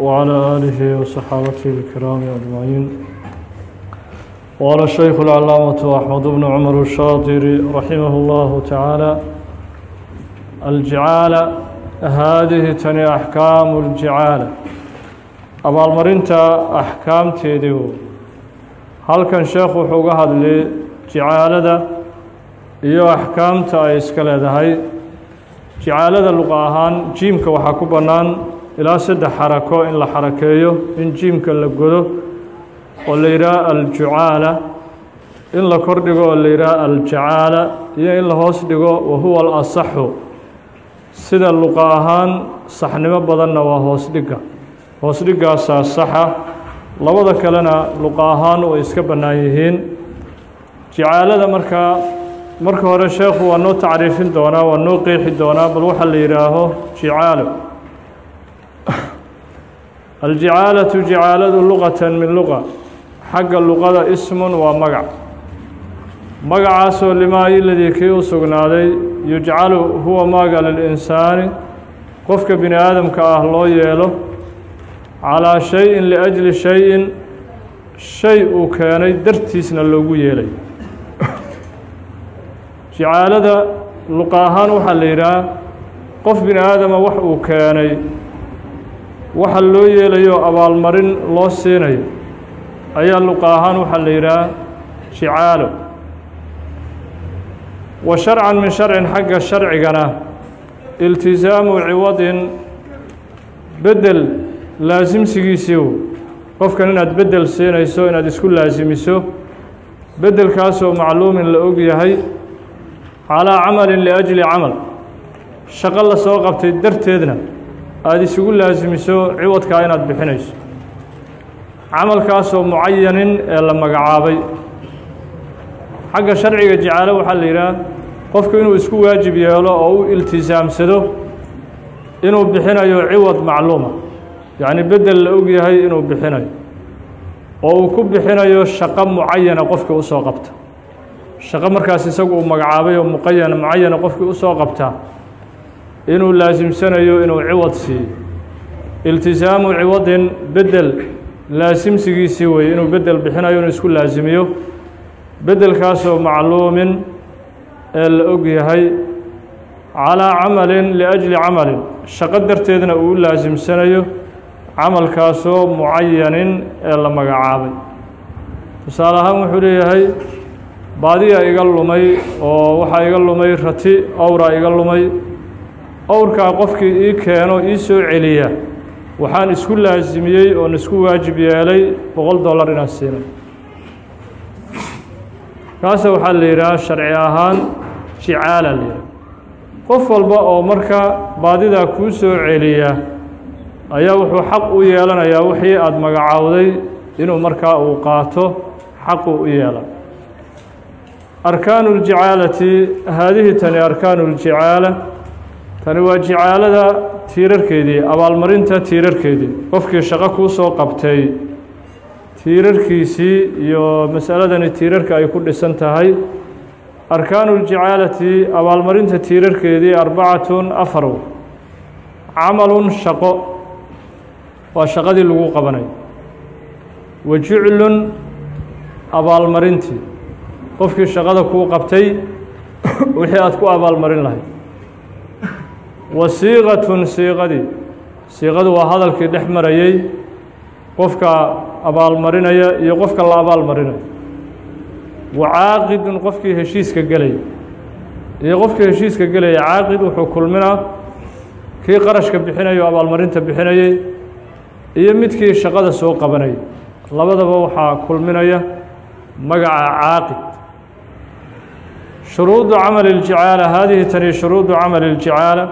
وعلى آله وصحابته الكرام أجمعين وعلى الشيخ العلامة أحمد بن عمر الشاطري رحمه الله تعالى الجعالة هذه تني أحكام الجعالة abaalmarinta axkaamteedii wo halkan sheekhu wuxuu uga hadlay jicaalada iyo axkaamta ay iska leedahay jicaalada luqa ahaan jiimka waxaa ku bannaan ilaa saddex xarako in la xarakeeyo in jiimka la godo oo la yidhaha aljucaala in la kor dhigo oo la yidhaha aljacaala iyo in la hoos dhigo wahuwa alasaxu. Sida luqa ahaan saxnimo badanna waa hoos dhigga hoos dhigaasaa saxa. Labada kalena luqa ahaan way iska bannaan yihiin. Jicaalada markaa marka hore sheekhu waa noo tacriifin doonaa waa noo qeexi doonaa bal waxaa la yidhaaho jicaalo aljicaalatu jicaaladu luqatan min luqa. Xagga luqada ismun waa magac. Magacaasoo limaa iladii kii u sugnaaday yujcalu huwa maaga lilinsaani. Qofka bini aadamka ah loo yeelo calaa shay-in liajli shay-in shay uu keenay dartiisna loogu yeelay jicaalada luqa ahaan waxaa la yidhaha qof bini aadama wax uu keenay waxa loo yeelayo abaalmarin loo siinayo ayaa luqa ahaan waxaa la yidhaha jicaalo wa sharcan min sharcin xagga sharcigana iltisaamu ciwadin bedel laasimsigiisiiw qofkan inaad bedel siinayso inaad isku laasimiso beddelkaasoo macluumin la og yahay calaa camalin liajli camal. Shaqo la soo qabtay darteedna aada isugu laasimiso ciwadkaa inaad bixinayso. Camalkaasoo mucayanin ee la magacaabay. Xagga sharciga jicaalo waxaa la yidhaha qofku inuu isku waajib yeelo oo u iltisaamsado inuu bixinayo ciwad macluuma yacni bedel la og yahay inuu bixinayo oo uu ku bixinayo shaqo mucayana qofkii u soo qabta shaqo markaas isagu uu magacaabay oo muqayana mucayana qofkii u soo qabtaa inuu laasimsanayo inuu ciwad siiyo iltisaamu ciwadin bedel laasimsigiisii weye inuu bedel bixinayo inuu isku laasimiyo bedelkaasoo macluumin ee la og yahay calaa camalin liajli camalin. Shaqo darteedna uu u laasimsanayo camalkaasoo mucayanin ee la magacaabay. Tusaale ahaan wuxuu leeyahay baadiyaa iga lumay oo waxaa iga lumay rati owraa iga lumay. Owrkaa qofkii ii keeno ii soo celiya waxaan isku laasimiyey oon isku waajib yeelay boqol dollar inaan siinay. Kaasa waxaa la yidhaha sharci ahaan jicaala la yidhaha. Qof walba oo marka baadidaa kuu soo celiya ayaa wuxuu xaq u yeelanayaa wixii aada magacaawday inuu markaa uu qaato xaqu u yeela arkaanu اljicaalati haadihi tani arkaanu اljicaala tani waa jicaalada tiirarkeedii abaalmarinta tiirarkeedii qofkii shaqo kuu soo qabtay tiirarkiisii iyo masaladani tiirarka ay ku dhisan tahay arkaanu اljicaalati abaalmarinta tiirarkeedii arbacatun afar camalun shaqo waa shaqadii lagu qabanayo wa juclun abaalmarintii qofkii shaqada kuu qabtay wixii aada ku abaalmarin lahayd wa siiqatun siiqadii siiqadu waa hadalkii dhex marayey qofka abaalmarinaya iyo qofka la abaalmarinayo. Wa caaqidun qofkii heshiiska gelaya iyo qofkii heshiiska gelaya caaqid wuxuu kulminaa kii qarashka bixinayo abaalmarinta bixinayey iyo midkii shaqada soo qabanayay. Labadaba waxaa kulminaya magaca caaqid shuruudu camali iljicaala haadihi tani shuruudu camali iljicaala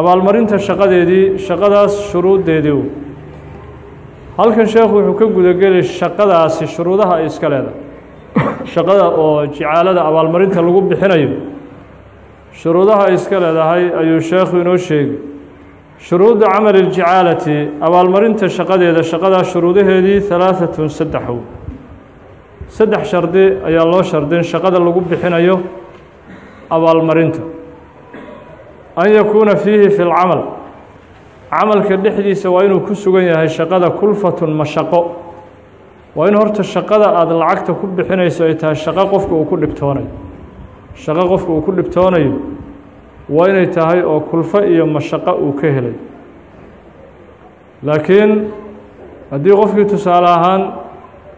abaalmarinta shaqadeedii shaqadaas shuruuddeediiu halkan sheekhu wuxuu ka gudagelay shaqadaasi shuruudaha ay iska leedahay. Shaqada oo jicaalada abaalmarinta lagu bixinayo. Shuruudaha ay iska leedahay ayuu sheekhu inoo sheegay. Shuruudu camali iljicaalati abaalmarinta shaqadeeda shaqadaas shuruudaheedii halaaatun saddex saddex shardi ayaa loo shardin shaqada lagu bixinayo abaalmarinta. An yakuuna fiihi fi اlcamal camalka dhexdiisa waa inuu ku sugan yahay shaqada kulfatun mashaqo waa in horta shaqada aada lacagta ku bixinayso ay tahay shaqo qofka uu ku dhibtoonayo. Shaqo qofka uu ku dhibtoonayo waa inay tahay oo kulfo iyo mashaqo uu ka helay. Laakiin haddii qofkii tusaale ahaan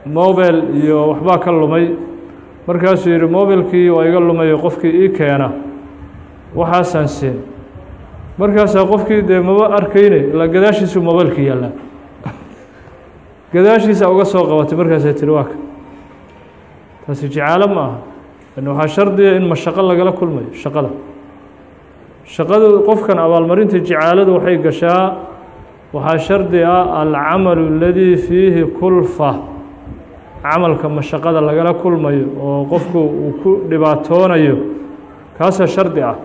mobel iyo waxbaa ka lumay. Markaasuu yidhi mobilkii waa iga lumayo qofkii ii keena. Waxaasaan siin. Markaasaa qofkii dee maba arkayne ilaa gadaashiisu mobilkii yaallaa gadaashiisa uga soo qabatay markaasay tihi waa ka. Taasi jacaalo ma aha. N waxaa shardiya in mashaqo lagala kulmayo shaqada. Shaqadu qofkan abaalmarinta jacaaladu waxay gashaa waxaa shardi ah alcamalu اladii fiihi kulfa camalka mashaqada lagala kulmayo oo qofku uu ku dhibaatoonayo kaasaa shardi ah.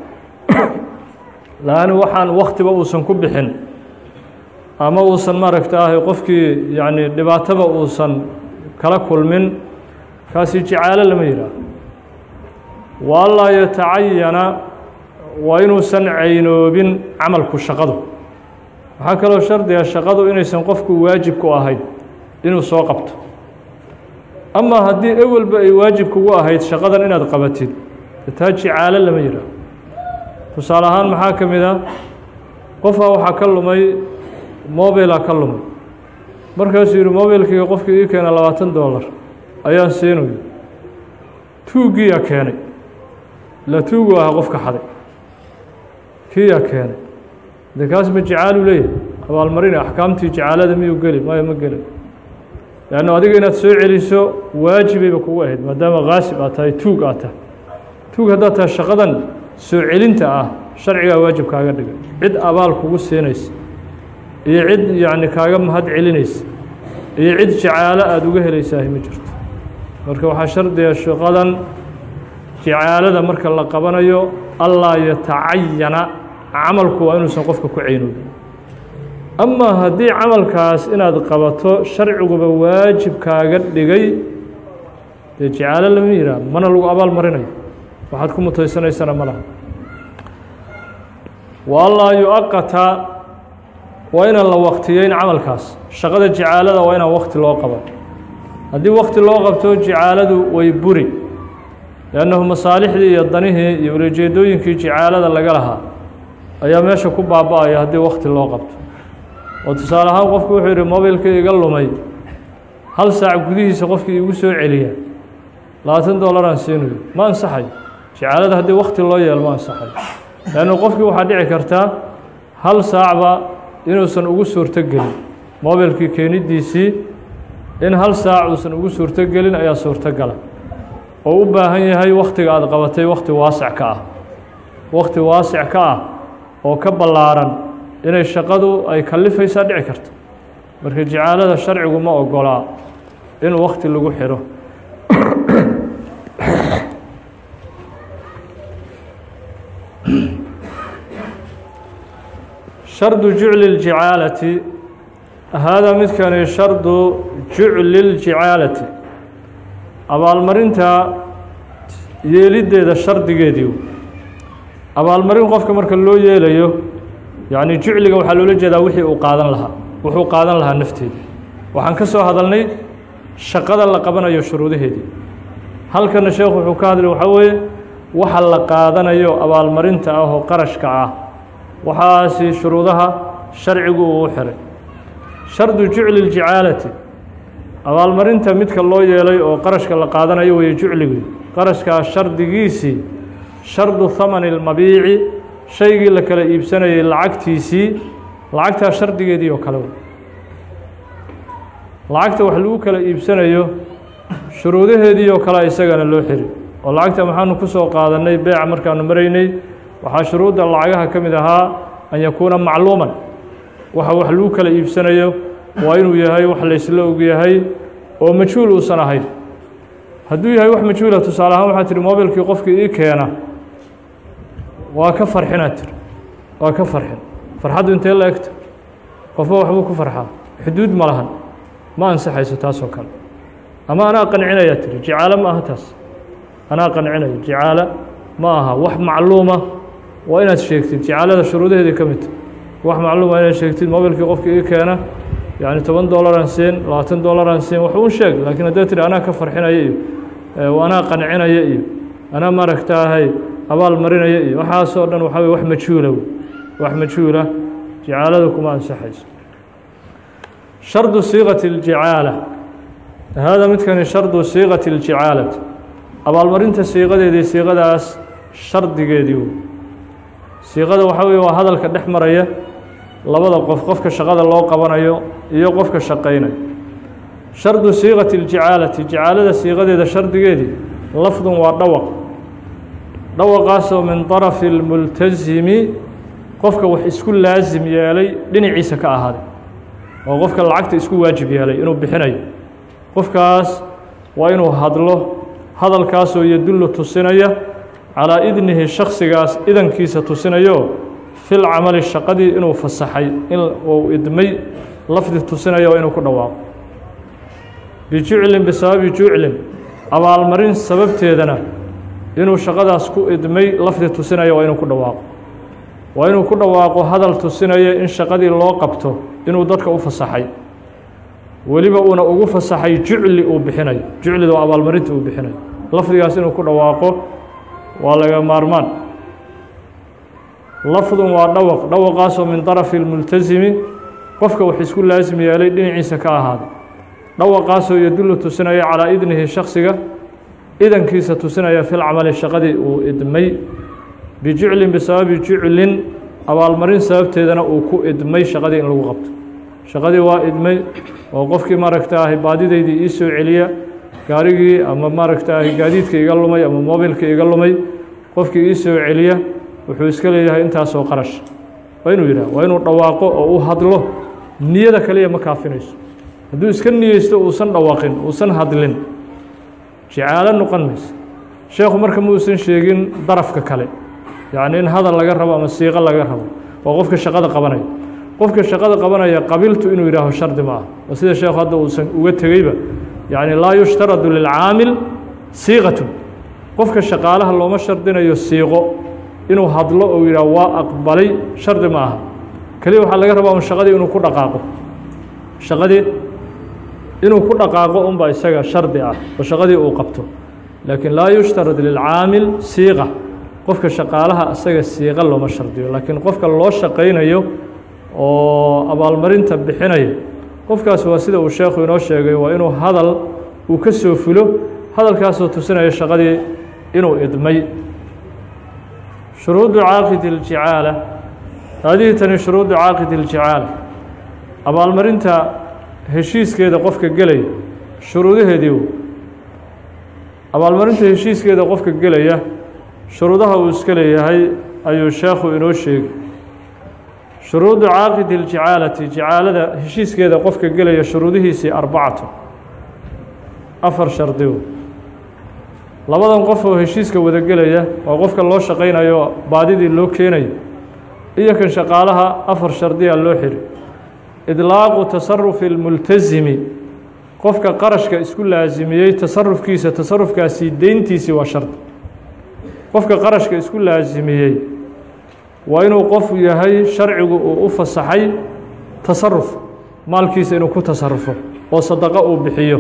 Laani waxaan waktiba uusan ku bixin ama uusan maaragta ah qofkii yacni dhibaataba uusan kala kulmin kaasi jacaalo lama yidhaaho wa anlaa yatacayana waa inuusan caynoobin camalku shaqadu. Waxaa kaloo shardiga shaqadu inaysan qofku waajib ku ahayn inuu soo qabto ama haddii ewelba ay waajib kugu ahayd shaqadan inaad qabatid taa jacaalo lama yidhaaho tusaale ahaan maxaa ka mid a qofaa waxaa ka lumay mobila ka lumay. Markaasuu yihi mobilkiiga qofkii ii keena labaatan dollar ayaan siinayo. Tuuggiyaa keenay. La tuugu ahaa qofka xaday. Kiyaa keenay. De kaas ma jacaalu leeyahay? Abaalmarina axkaamtii jacaalada miyuu geli? Maya ma geli leanno adiga inaad soo celiso waajibayba kugu ahayd maadaama kaasib aad tahay tuug aad tahay. Tuug haddaad tahay shaqadan soo celinta ah sharcigaa waajib kaaga dhigay. Cid abaal kugu siinaysa iyo cid yacni kaaga mahad celinaysa iyo cid jacaalo aada uga helaysaahi ma jirto. Marka waxaa shardiga shaqadan jacaalada marka la qabanayo allaa yatacayana camalku waa inuusan qofka ku caynoobin amaa haddii camalkaas inaad qabato sharciguba waajib kaaga dhigay. Dee jacaalo lama yidhaah mana lagu abaal marinayo. Waxaad ku mutaysanaysana ma laha. Wa allaa yu-aqata waa inaan la waktiyeyn camalkaas. Shaqada jacaalada waa inaan wakti loo qaban. Haddii wakti loo qabto jacaaladu way buri. Liannahu masaalixdii iyo danihii iyo ulajeedooyinkii jacaalada laga lahaa ayaa meesha ku baaba-aya haddii wakti loo qabto oo tusaale ahaan qofku wuxuu yidhi mobilkii iga lumay. Hal saac gudihiisa qofkii iigu soo celiya. Labaatan dollaraan siinayo ma ansaxayo jacaalada haddii wakti loo yeelo ma ansaxayo leannu qofkii waxaa dhici kartaa hal saacba inuusan ugu suurto gelin mobilkii keenidiisii in hal saac uusan ugu suurto gelin ayaa suurtogala oo u baahan yahay waktiga aada qabatay wakti waasic ka ah. Wakti waasic ka ah oo ka ballaaran inay shaqadu ay kalifaysaa dhici karto. Marka jacaalada sharcigu ma ogolaa in wakti lagu xiro. Shardu jucli اljacaalati haadaa midkani shardu jucli اljacaalati abaalmarinta yeeliddeeda shardigeedii abaalmarin qofka marka loo yeelayo yacni jucliga waxaa loola jeedaa wixii uu qaadan lahaa. Wuxuu qaadan lahaa nafteedii. Waxaan ka soo hadalnay shaqada la qabanayo shuruudaheedii. Halkana sheekhu wuxuu ka hadlay waxaa weeye waxa la qaadanayo abaalmarinta ah oo qarashka ah. Waxaasi shuruudaha sharcigu uu xiray. Shardu jucli اljacaalati abaalmarinta midka loo yeelay oo qarashka la qaadanayo weeye jucligii qarashkaa shardigiisii shardu hamani اlmabiici shaygii la kala iibsanayay lacagtiisii lacagtaa shardigeedii oo kale. Lacagta wax lagu kala iibsanayo shuruudaheedii oo kale isagana loo xiri. Oo lacagta maxaanu ku soo qaadannay beeca markaanu maraynay waxaa shuruudda lacagaha ka mid ahaa an yakuuna macluuman. Waxa wax lagu kala iibsanayo waa inuu yahay wax laysla og yahay oo majhuul uusan ahayn. Hadduu yahay wax majhuula tusaale ahaan waxaa tihi mobilkii qofkii ii keena waa ka farxinaad tiri. Waa ka farxin. Farxaddu intee la egta qofba waxbuu ku farxaa? Xuduud ma lahan. Ma ansaxayso taasoo kale. Ama anaa qancinayaa tiri. Jacaalo ma aha taas. Anaa qancinayo jacaalo ma aha. Wax macluuma. Waa inaad sheegtid. Jacaalada shuruudaheedii ka midta wax macluuma inaad sheegtid. Mobilkii qofkii ii keena. Yani toban dollaran siin labaatan dollaran siin. Wax un sheeg. Laakiin haddaad tidhi anaa ka farxinaya iyo anaa qancinaya iyo anaa maaragtaahay abaal marinaya iyo waxaasoo dhan waxaa wey wax majhuula wax majhuula jicaalada kuma ansaxayso shardu siiqati اljicaala hada midkani shardu siiqati اljicaalati abaalmarinta siiqadeedii siiqadaas shardigeedii siiqada waxaa weye waa hadalka dhex maraya labada qof qofka shaqada loo qabanayo iyo qofka shaqaynayo shardu siiqati اljicaalati jicaalada siiqadeeda shardigeedii lafdun waa dhawaq dhawaqaasoo min طarafi اlmultasimi qofka wax isku laasim yeelay dhinaciisa ka ahaaday. Oo qofka lacagta isku waajib yeelay inuu bixinayo. Qofkaas waa inuu hadlo hadalkaasoo yadullu tusinaya calaa idnihi shaksigaas idankiisa tusinayo fil camali shaqadii inuu fasaxay in uu idmay lafdi tusinaya waa inuu ku dhawaaqo. Bijuclin bisababi juclin abaalmarin sababteedana inuu shaqadaas ku idmay lafdi tusinaya waa inuu ku dhawaaqo. Waa inuu ku dhawaaqo hadal tusinaya in shaqadii loo qabto inuu dadka u fasaxay. Weliba uuna ugu fasaxay jucli uu bixinayo juclida oo abaalmarinta uu bixinayo lafdigaas inuu ku dhawaaqo waa laga maarmaan. Lafdun waa dhawaq dhawaqaasoo min darafi اlmultasimi qofka wax isku laasim yeelay dhinaciisa ka ahaaday dhawaqaasoo yadullu tusinaya calaa idnihi shaksiga idankiisa tusinaya fil camali shaqadii uu idmay bijuclin bisababi juclin abaalmarin sababteedana uu ku idmay shaqadii in lagu qabto shaqadii waa idmay oo qofkii maaragtaahi baadidaydii ii soo celiya gaarigii ama maaragtaahi gaadiidka iga lumay ama mobilka iga lumay qofkii ii soo celiya wuxuu iska leeyahay intaasoo qarash waa inuu yidhah waa inuu dhawaaqo oo u hadlo niyada kaliya ma kaafinayso hadduu iska niyeysto uusan dhawaaqin uusan hadlin jicaalo noqon mayso sheekhu marka muusan sheegin darafka kale. Yacni in hadal laga rabo ama siiqo laga rabo waa qofka shaqada qabanaya. Qofka shaqada qabanaya qabiltu inuu yidhaaho shardi ma ah oo sida sheekhu hadda uusan uga tegeyba yacni laa yushtaradu lilcaamil siiqatun qofka shaqaalaha looma shardinayo siiqo inuu hadlo ou yidhaah waa aqbalay shardi ma aha. Keliya waxaa laga rabaa un shaqadii inuu ku dhaqaaqo. Shaqadii inuu ku dhaqaaqo unba isaga shardi ah oo shaqadii uu qabto. Laakiin laa yushtarad lilcaamil siiqa. Qofka shaqaalaha isaga siiqa looma shardiyo. Laakiin qofka loo shaqaynayo oo abaalmarinta bixinaya qofkaas waa sida uu sheekhu inoo sheegay waa inuu hadal uu ka soo fulo hadalkaasoo tusinaya shaqadii inuu idmay. Shuruudu caaqidi اljicaala haadihi tani shuruudu caaqidi اljicaala abaalmarinta heshiiskeeda qofka gelaya shuruudaheedii abaalmarinta heshiiskeeda qofka gelaya shuruudaha uu iska leeyahay ayuu sheekhu inoo sheegay. Shuruudu caaqidi اljicaalati jicaalada heshiiskeeda qofka gelaya shuruudihiisii arbacatu. Afar shardigo labadan qof oo heshiiska wada gelaya waa qofka loo shaqaynayo baadidii loo keenayo iyo kan shaqaalaha afar shardiya loo xiri idlaaqu tasarufi اlmultasimi qofka qarashka isku laasimiyey tasarufkiisa tasarufkaasii deyntiisii waa shardi qofka qarashka isku laasimiyey waa inuu qof yahay sharcigu uu u fasaxay tasaruf maalkiisa inuu ku tasarufo oo sadaqo uu bixiyo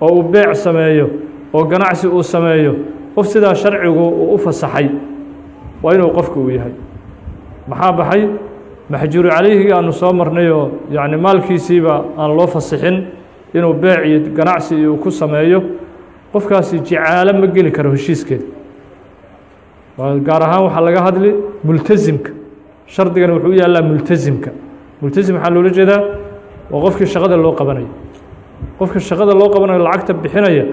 oo uu beec sameeyo oo ganacsi uu sameeyo. Qof sidaa sharcigu uu u fasaxay waa inuu qofka uu yahay. Maxaa baxay maxjuuru calayhigii aanu soo marnayoo yacni maalkiisiiba aan loo fasixin inuu beec iyo ganacsi uu ku sameeyo qofkaasi jicaalo ma geli karo heshiiskeeda. Gaar ahaan waxaa laga hadli multasimka shardigani wuxuu u yaallaa multasimka multasim waxaa loola jeedaa waa qofkii shaqada loo qabanayo. Qofka shaqada loo qabanayo lacagta bixinaya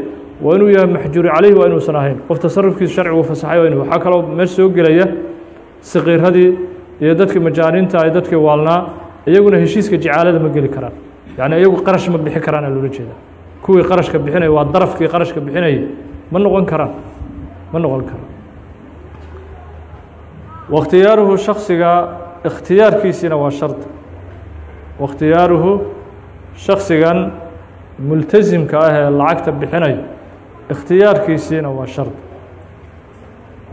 waa inuu yahay maxjuuri calayhi waa inuusan ahayn. Qof tasarufkiisu sharcigu fasaxay waa inu waxaa kaloo meesha soo gelaya saqiiradii iyo dadkii majaaniinta ay dadkii waalnaa iyaguna heshiiska jicaalada ma geli karaan. Yacni iyagu qarash ma bixi karaan aa loola jeedaa kuwii qarashka bixinaya waa darafkii qarashka bixinayay ma noqon karaan. Ma noqon karaan. Wakhtiyaaruhu shaksiga ikhtiyaarkiisiina waa shardi wakhtiyaaruhu shaksigan multasimka ah ee lacagta bixinayo ikhtiyaarkiisiina waa shardi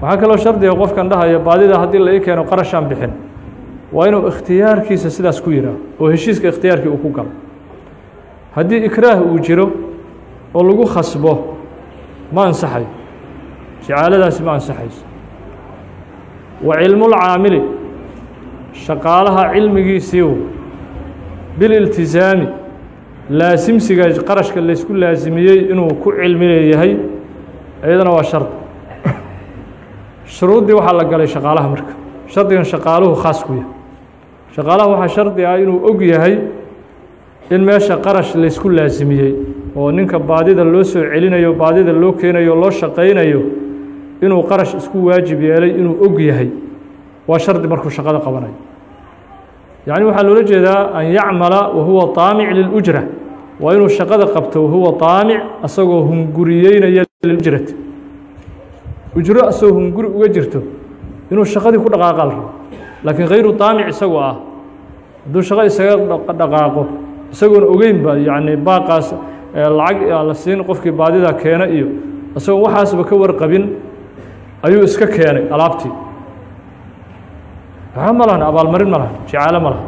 waxaa kaloo shardiga qofkan dhahaya baadida haddii la ii keeno qarashaan bixin. Waa inuu ikhtiyaarkiisa sidaas ku yihaaho oo heshiiska ikhtiyaarkii uu ku galo. Haddii ikraah uu jiro oo lagu khasbo ma ansaxayo jacaaladaasi ma ansaxayso. Wa cilmulcaamili shaqaalaha cilmigiisiiu bililtisaami laasimsiga qarashka laysku laasimiyey inuu ku cilmi leeyahay iyadana waa shardi shuruuddii waxaa la galay shaqaalaha marka. Shardigan shaqaaluhu khaas ku yahay. Shaqaalaha waxaa shardi ah inuu og yahay in meesha qarash laysku laasimiyey oo ninka baadida loo soo celinayo baadida loo keenayo loo shaqaynayo inuu qarash isku waajib yeelay inuu og yahay. Waa shardi markuu shaqada qabanayo yacni waxaa loola jeedaa an yacmala wahuwa taamic lilujra waa inuu shaqada qabto wahuwa taamic asagoo hunguriyeynaya liujrati ujro asagoo hunguri uga jirto inuu shaqadii ku dhaqaaqa la rabo laakiin hayru taamic isagoo ah. Hadduu shaqo isaga dhaqaaqo isagoon ogeynba yacni baaqaas lacag la siin qofkii baadida keena iyo isagoo waxaasba ka warqabin ayuu iska keenay alaabtii. Waxba ma lahan abaalmarin ma lahan jicaalo ma lahan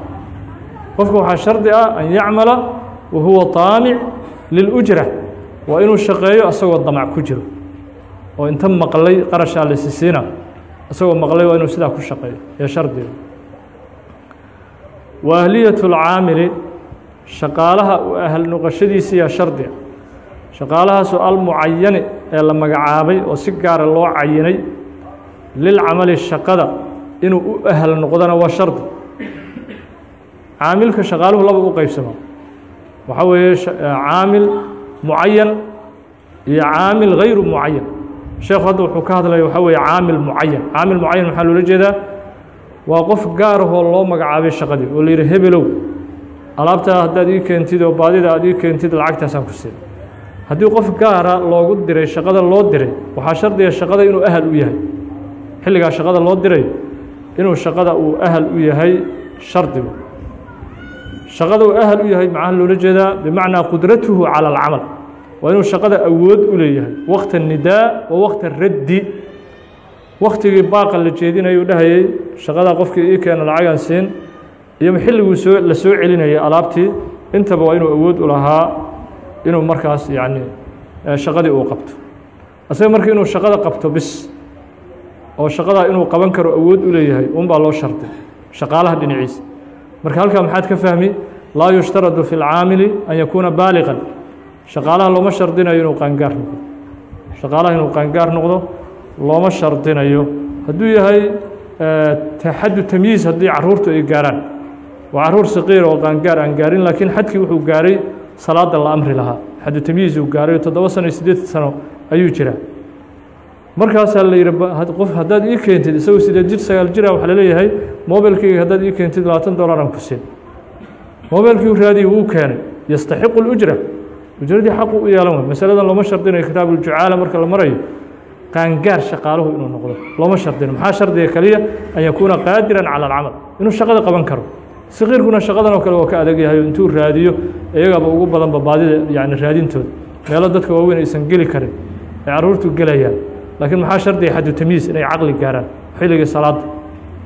qofka waxaa shardi ah an yacmala wa huwa lilujra waa inuu shaqeeyo isagoo damac ku jiro oo inta maqlay qarashaa laysisiina isagoo maqlay waa inuu sidaa ku shaqeeyo ee shardiga wa ahliyat اlcaamili shaqaalaha u ahal noqoshadiisiiya shardiga shaqaalahaasoo almucayani ee la magacaabay oo si gaara loo cayinay lilcamali shaqada inuu u ahal noqdona waa shardi. Caamilka shaqaaluhu laba u qeybsama waxaa weeye caamil mucayan iyo caamil hayru mucayan sheekhu hadda wuxuu ka hadlaya waxaa weeye caamil mucayan caamil mucayan maxaa loola jeedaa waa qof gaarahoo loo magacaabay shaqadii oo la yidhi hebelow alaabtaa haddaad ii keentid oo baadida aad ii keentid lacagtaasaan ku siin haddii qof gaara loogu diray shaqada loo diray waxaa shardiga shaqada inuu ahal u yahay. Xilligaa shaqada loo diray inuu shaqada uu ahal u yahay shardigu. Shaqada uu ahal u yahay maxaa loola jeedaa bimacnaa qudratuhu calى اlcamal waa inuu shaqada awood u leeyahay. Waqta nidaa wa waqta raddi. Waktigii baaqa la jeedinayu dhahayay shaqadaa qofkii ii keena lacagan siin iyo xilliguu soo la soo celinayay alaabtii intaba waa inuu awood u lahaa inuu markaas yacni shaqadii uu qabto. Asaga marka inuu shaqada qabto bis oo shaqadaa inuu qaban karo awood u leeyahay unbaa loo sharday shaqaalaha dhinaciisa. Marka halkaa maxaad ka fahmi laa yushtaradu fi اlcaamili an yakuuna baaliqan shaqaalaha looma shardinayo inuu qaangaar noqdo. Shaqaalaha inuu qaangaar noqdo looma shardinayo. Hadduu yahay xaddu tamyiiz haddii caruurtu ay gaaraan. Waa carruur saqiir oo qaangaar aan gaarin laakiin xadkii wuxuu gaaray salaada la amri lahaa. Xaddu tamyiiz uu gaaray toddoba sano iyo sano ayuu jiraa. Markaasaa la yidhi qof haddaad ii keentid isagoo sideed jir sagaal jira waxaa la leeyahay mobilkayga haddaad ii keentid labaatan dollaran ku siin. Mobilkii u wuu keenay. Yastaxiqu اlujra ujradii xaqu u yeelan way. Masaladan looma shardinayo kitaab uljucaala marka la marayo. Qaangaar shaqaaluhu inuu noqdo. Looma shardino maxaa shardiga keliya an yakuuna qaadiran calى اlcamal inuu shaqada qaban karo. Saqiirkuna shaqadan oo kale waa ka adag yahay intuu raadiyo iyagaaba ugu badanba baadida yani raadintooda meelo dadka waaweyn aysan geli karin ay caruurtu gelayaan. Laakiin maxaa shardiga xaddu tamyiis inay caqli gaaraan? Xilligii salaadda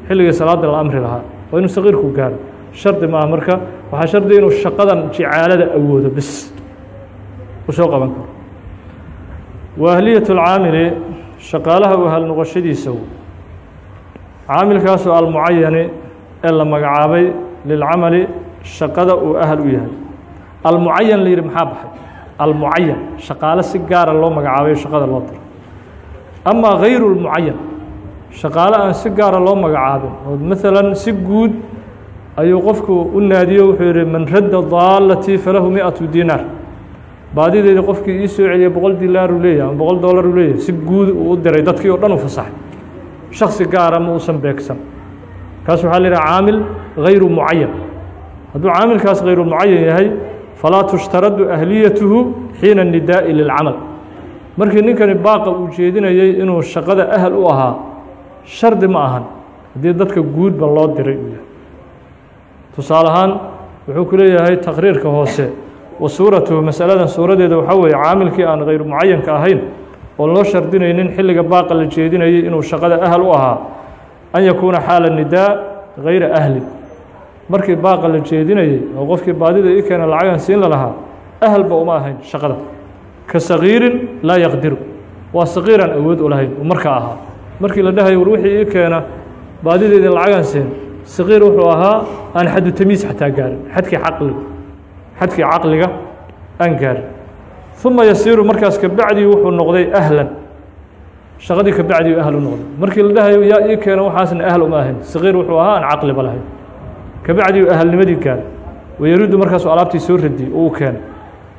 xilligii salaadda la amri lahaa. Waa inuu saqiirku gaaro. Shardi maaha marka waxaa shardiga inuu shaqadan jicaalada awoodo bis u soo qaban karo wa ahliyat اlcaamili shaqaalaha u ahal noqoshadiisa caamilkaasoo almucayani ee la magacaabay lilcamali shaqada uu ahal u yahay. Almucayan la yidhi maxaa baxay? Almucayan shaqaale si gaara loo magacaabayo shaqada loo diro amaa hayru اlmucayan shaqaale aan si gaara loo magacaabin. Oo maalan si guud ayuu qofku u naadiyo wuxuu yihi man radda daalatii falahu miatu dinaar baadideeda qofkii ii soo celiyay boqol dilaaru leeyahay ama boqol dollaru leeyahay si guud uu u diray dadkii oo dhan u fasaxay. Shaksi gaara ma uusan beegsan. Kaas waxaa la yidhaha caamil hayru mucayan hadduu caamilkaas hayru mucayan yahay falaa tushtaradu ahliyatuhu xiina nidaa'i lilcamal. Markii ninkani baaqa uu jeedinayey inuu shaqada ahal u ahaa shardi ma ahan. Haddii dadka guudba loo diray uu yahay. Tusaale ahaan wuxuu ku leeyahay taqriirka hoose wa suuratuhu masaladan suuradeeda waxaa weeye caamilkii aan hayru mucayanka ahayn oon loo shardinaynin xilliga baaqa la jeedinayay inuu shaqada ahal u ahaa an yakuuna xaala nidaa gayra ahlin markii baaqa la jeedinayay oo qofkii baadida ii keena lacagan siin la lahaa ahalba uma ahayn shaqada. Ka sagiirin laa yaqdiru. Waa sagiiraan awood u lahayn markaa ahaa. Markii la dhahayo war wixii ii keena baadideedii lacagan siin sagiir wuxuu ahaa aan xaddu tamiis xataa gaarin xadkii caqliga xadkii caqliga aan gaarin uma yasiiru markaas kabacdii wuxuu noqday ahlan. Shaqadii kabacdii ahl u noqday. Markii la dhahayo yaa ii keena waxaasna ahl uma ahayn. Sagiir wuxuu ahaa aan caqliba lahayn. Kabacdii ahalnimadii gaaray wayaridu markaasuu alaabtii soo radiyey oo u keenay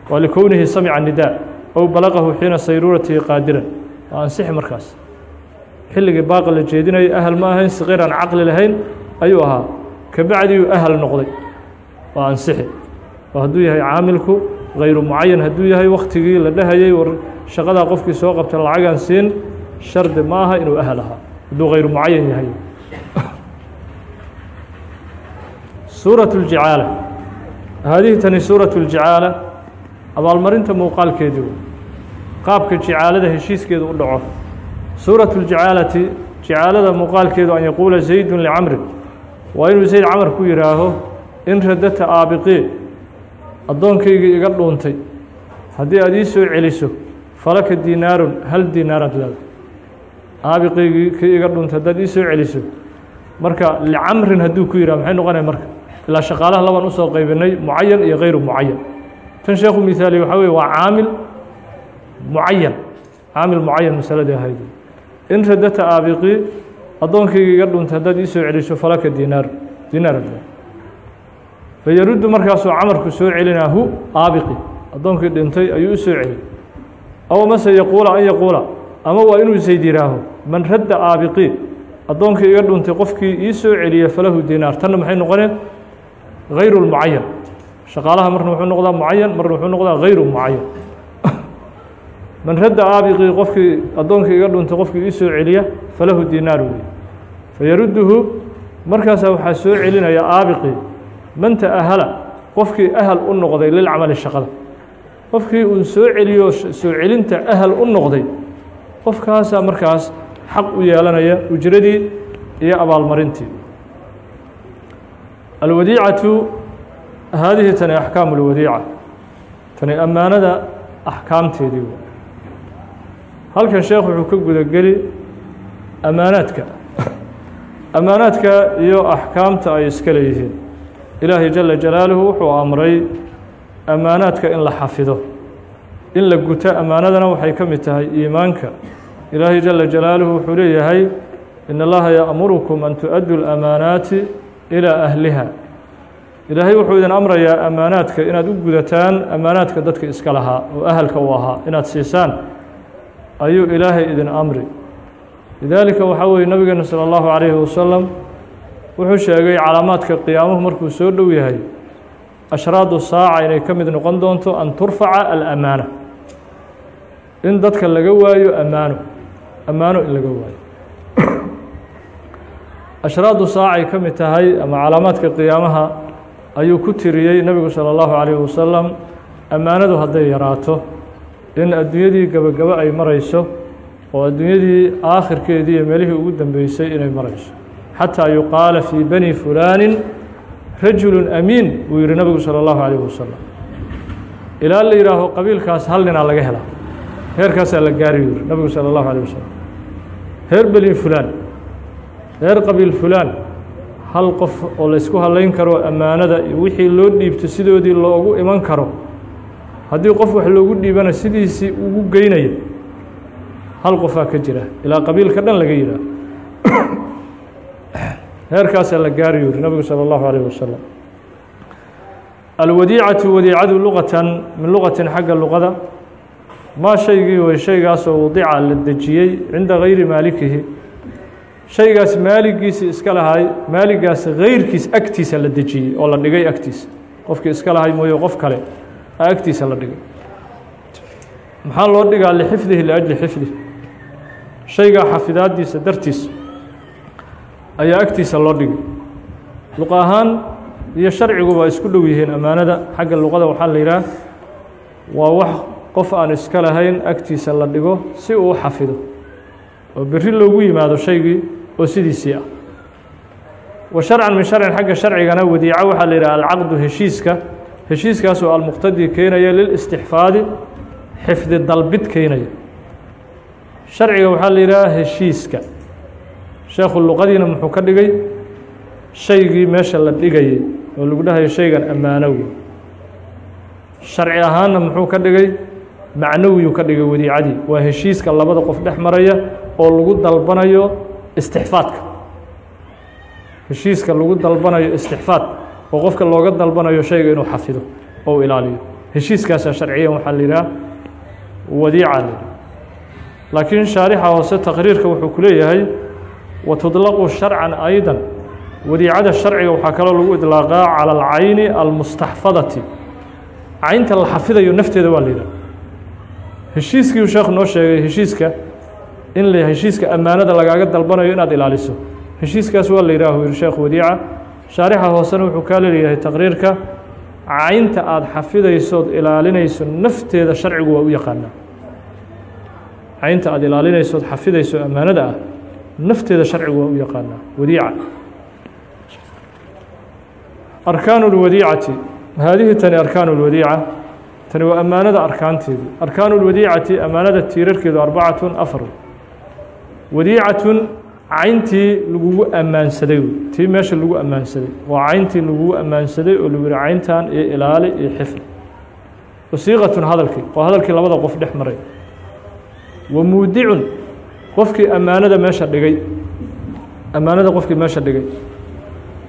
waa likownihi samica nidaa ow balaqahu xiina sayruuratihi qaadiran. Waa ansixi markaas. Xilligii baaqa la jeedinayay ahal ma ahayn sagiir aan caqli lahayn ayuu ahaa. Kabacdiuu ahal noqday. Waa ansixi oo hadduu yahay caamilku hayru mucayan hadduu yahay waktigii la dhahayay war shaqadaa qofkii soo qabta lacagaan siin shardi ma aha inuu ahal ahaa hadduu hayru mucayan yahay suuraة الjicaala haadihi tani suuraة الjicaala abaalmarinta muuqaalkeedii qaabka jicaalada heshiiskeedu u dhaco suuraة الjicaalati jicaalada muuqaalkeedu an yaquula زaydu licamri waa inuu zayd camar ku yihaaho in radata aabiqii addoonkaygii iga dhuuntay. Haddii aad ii soo celiso falaka dinaarun hal dinaaraad leeda aabiqaygii kii iga dhuuntay haddaad ii soo celiso marka licamrin hadduu ku yihah maxay noqonaya marka? Ilaa shaqaalaha labaan u soo qaybinay mucayan iyo hayru mucayan tan sheekhu mihaaliye waxaa weye waa caamil mucayan caamil mucayan masaladii ahayd. In radata aabiqii addoonkayga iga dhuntay haddaad ii soo celiso falaka dinaar dinaar fayaruddu markaasuu camarku soo celinaa hu aabiqi addoonkii dhintay ayuu u soo celi aw mase yaquula an yaquula ama waa inuu zayd yihaaho man radda aabiqii addoonkii iga dhuntay qofkii ii soo celiya falahu dinaar. Tanna maxay noqoneen? Hayru lmucayan shaqaalaha marna wuxuu noqdaa mucayan marna wuxuu noqdaa hayru mucayan man radda aabiqii qofkii addoonkii iga dhuntay qofkii ii soo celiya falahu dinaar wey fayarudduhu markaasaa waxaa soo celinaya aabiqii man ta'ahala qofkii ahal u noqday lilcamali shaqada. Qofkii uu soo celiyo soo celinta ahal u noqday qofkaasaa markaas xaq u yeelanaya ujradii iyo abaalmarintii. Alwadiicatu haadihi tani axkaamu اlwadiica tani ammaanada axkaamteedii halkan sheekh wuxuu ka gudageli ammaanaadka. Ammaanaadka iyo axkaamta ay iska leeyihiin ilaahay jala jalaaluhu wuxuu amray ammaanaadka in la xafido in la guto ammaanadana waxay ka mid tahay iimaanka ilaahay jala jalaaluhu wuxuu leeyahay in allaha ya'murukum an tu'addu lamaanaati ilaa ahliha ilaahay wuxuu idin amrayaa ammaanaadka inaad u gudataan ammaanaadka dadka iska lahaa oo ahalka u ahaa inaad siisaan ayuu ilaahay idin amri lidaalika waxaa weeye nabigeena salى اllahu calayhi wasalam wuxuu sheegay calaamaadka qiyaamuhu markuu soo dhow yahay. Ashraadu saaca inay ka mid noqon doonto an turfaca alamaana. In dadka laga waayo ammaano ammaano in laga waayo. Ashraadu saacay ka mid tahay ama calaamaadka qiyaamaha ayuu ku tiriyey nebigu salى اllahu calayhi wasalam ammaanadu hadday yaraato. In adduunyadii gebagabo ay marayso oo adduunyadii aakhirkeedii iyo meelihii ugu dambeysay inay marayso xataa yuqaala fii bani fulaanin rajulu amiin buu yihi nabigu salى اllahu calayh wasalam ilaa la yihaaho qabiilkaas hal ninaa laga helaa heerkaasaa la gaari yiri nabigu salى اllahu alيه wasalam reer beni fulaan reer qabiil fulaan hal qof oo laysku halayn karo ammaanada iyo wixii loo dhiibto sidoodii loogu iman karo haddii qof wax loogu dhiibana sidiisii ugu geynayo hal qofaa ka jira ilaa qabiilka dhan laga yidhaaho heerkaasaa la gaarayu yuri nabigu salى اllahu alayh wasalam alwadiicatu wadiicadu luqatan min luqatin xagga luqada maa shaygii way shaygaasoo wadica la dejiyey cinda gayri maalikihi. Shaygaas maaligiisi iska lahay maaligaas gayrkiis agtiisa la dejiyey oo la dhigay agtiisa qofkii iska lahay mooyo qof kale agtiisa la dhigay. Maxaa loo dhigaa lixifdihi liajli xifdih shaygaa xafidaadiisa dartiisa ayaa agtiisa loo dhigay. Luqa ahaan iyo sharciguba isku dhow yihiin ammaanada. Xagga luqada waxaa la yidhaah waa wax qof aan iska lahayn agtiisa la dhigo si uu u xafido oo berri loogu yimaado shaygii oo sidiisii ah. Wa sharcan min sharcin xagga sharcigana wadiico waxaa la yidhaha alcaqdu heshiiska. Heshiiskaasoo almuqtadi keenaya lilistixfaadi xifdi dalbid keenaya. Sharciga waxaa la yidhaha heshiiska sheekhu luqadiina muxuu ka dhigay? Shaygii meesha la dhigayay oo lagu dhahayo shaygan ammaanowi sharci ahaanna muxuu ka dhigay? Macnowiyuu ka dhigay wadiicadii. Waa heshiiska labada qof dhex maraya oo lagu dalbanayo istixfaadka. Heshiiska lagu dalbanayo istixfaad oo qofka looga dalbanayo shayga inuu xafido oo ilaaliyo. Heshiiskaasaa sharciyan waxaa la yidhaha wadiica la laakiin shaarixa hoose taqriirka wuxuu ku leeyahay wa tudlaqu sharcan aydan wadiicada sharciga waxaa kaloo lagu idlaaqaa calى alcayni almustaxfadati caynta la xafidayo nafteeda waa la yidhaha heshiiskiiu sheekhu noo sheegay heshiiska in la heshiiska ammaanada lagaaga dalbanayo inaad ilaaliso heshiiskaas waa la yidhaah yihi sheekh wadiica shaarixa hoosena wuxuu kaa leeyahay taqriirka caynta aada xafidaysood ilaalinayso nafteeda sharcigu waa u yaqaanaa caynta aada ilaalinaysood xafidayso ammaanada ah nafteeda sharcigu waa u yaqaanaa wadiica arkaanu اlwadiicati haadihi tani arkaanu اlwadiica tani waa ammaanada arkaanteedu arkaanu اlwadiicati ammaanada tiirarkeedu arbacatun afar wadiicatun cayntii lagugu ammaansaday tii meesha lagu ammaansaday waa cayntii lagugu ammaansaday oo lagu yihi cayntan iyo ilaali iyo xifd wasiiqatun hadalkii waa hadalkii labada qof dhex maray wa muudicun qofkii ammaanada meesha dhigay ammaanada qofkii meesha dhigay.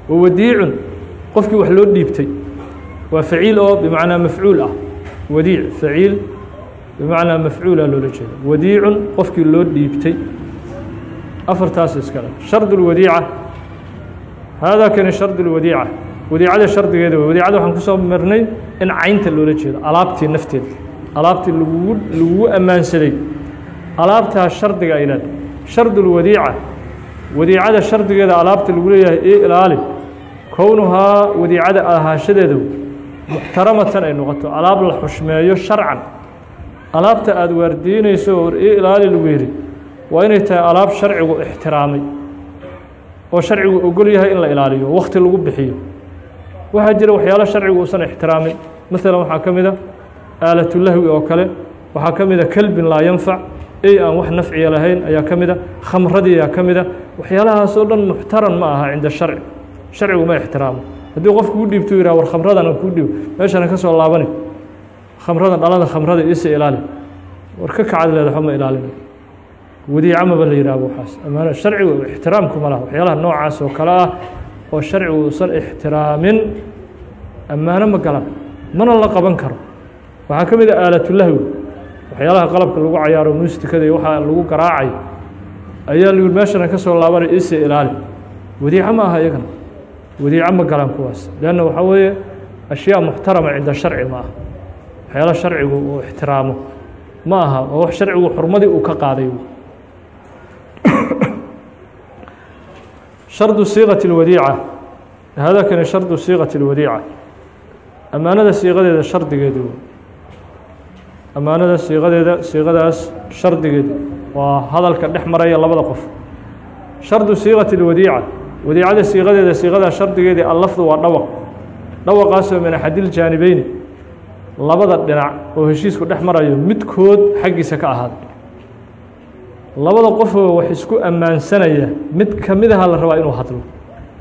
Wa wadiicun qofkii wax loo dhiibtay. Waa faciil oo bimacnaa mafcuul ah. Wadiic faciil bimacnaa mafcuula loola jeeda wadiicun qofkii loo dhiibtay. Afartaas iskale shard اlwadiica haadaa kani shard اlwadiica wadiicada shardigeeda wey wadiicada waxaan ku soo marnay in caynta loola jeedo. Alaabtii nafteeda alaabtii lagugu lagugu ammaansaday alaabtaa shardiga ay leedahay shard اlwadiica wadiicada shardigeeda alaabta lagu leeyahay io ilaali kownuhaa wadiicada ahaashadeeda muxtaramatan ay noqoto alaab la xushmeeyo sharcan. Alaabta aada waardiinayso oo io ilaali lagu yidhi waa inay tahay alaab sharcigu ixtiraamay oo sharcigu ogol yahay in la ilaaliyo wakti lagu bixiyo. Waxaa jira waxyaalo sharcigu uusan ixtiraamin maalan waxaa ka mid a aalatulahwi oo kale waxaa ka mid a kelbin laa yanfac ey aan wax nafciya lahayn ayaa ka mid a khamradii ayaa ka mid a. Waxyaalahaas oo dhan muxtaran ma aha cinda sharci. Sharcigu ma ixtiraamo. Haddii qof kuu dhiibto yihah war khamradan kuu dhiibo. Meeshana ka soo laabani. Khamradan dhalada khamrada iisa ilaali war ka kacad leeda waxba ma ilaalina wadiica maba la yihahbo waxaas. Amaano sharcigu ixtiraamkuma laha. Waxyaalaha noocaas oo kale ah oo sharcigu uusan ixtiraamin ammaano ma galan mana la qaban karo. Waxaa ka mid a aalatulahwi waxyaalaha qalabka lagu cayaaro muustikada iyo waxaa lagu garaacayo ayaa yihi meeshana ka soo laabanay isa ilaali. Wadiico ma aha iyagana. Wadiico ma galaan kuwaas. Leanna waxaa weeye ashyaa muxtarama cinda sharci ma aha. Waxyaala sharcigu uu ixtiraamo. Ma aha oo wax sharcigu xurmadii uu ka qaaday. Shardu siiqati اlwadiica hada kani shardu siiqati اlwadiica ammaanada siiqadeeda shardigeedu ammaanada siiqadeeda siiqadaas shardigeedu waa hadalka dhex maraya labada qof. Shardu siiqati اlwadiica wadiicada siiqadeeda siiqadaa shardigeedii allafdu waa dhawaq. Dhawaqaasoo min axadiljaanibeyni labada dhinac oo heshiisku dhex marayo midkood xaggiisa ka ahaaday labada qofoo wax isku ammaansanaya mid ka mid aha la rabaa inuu hadlo.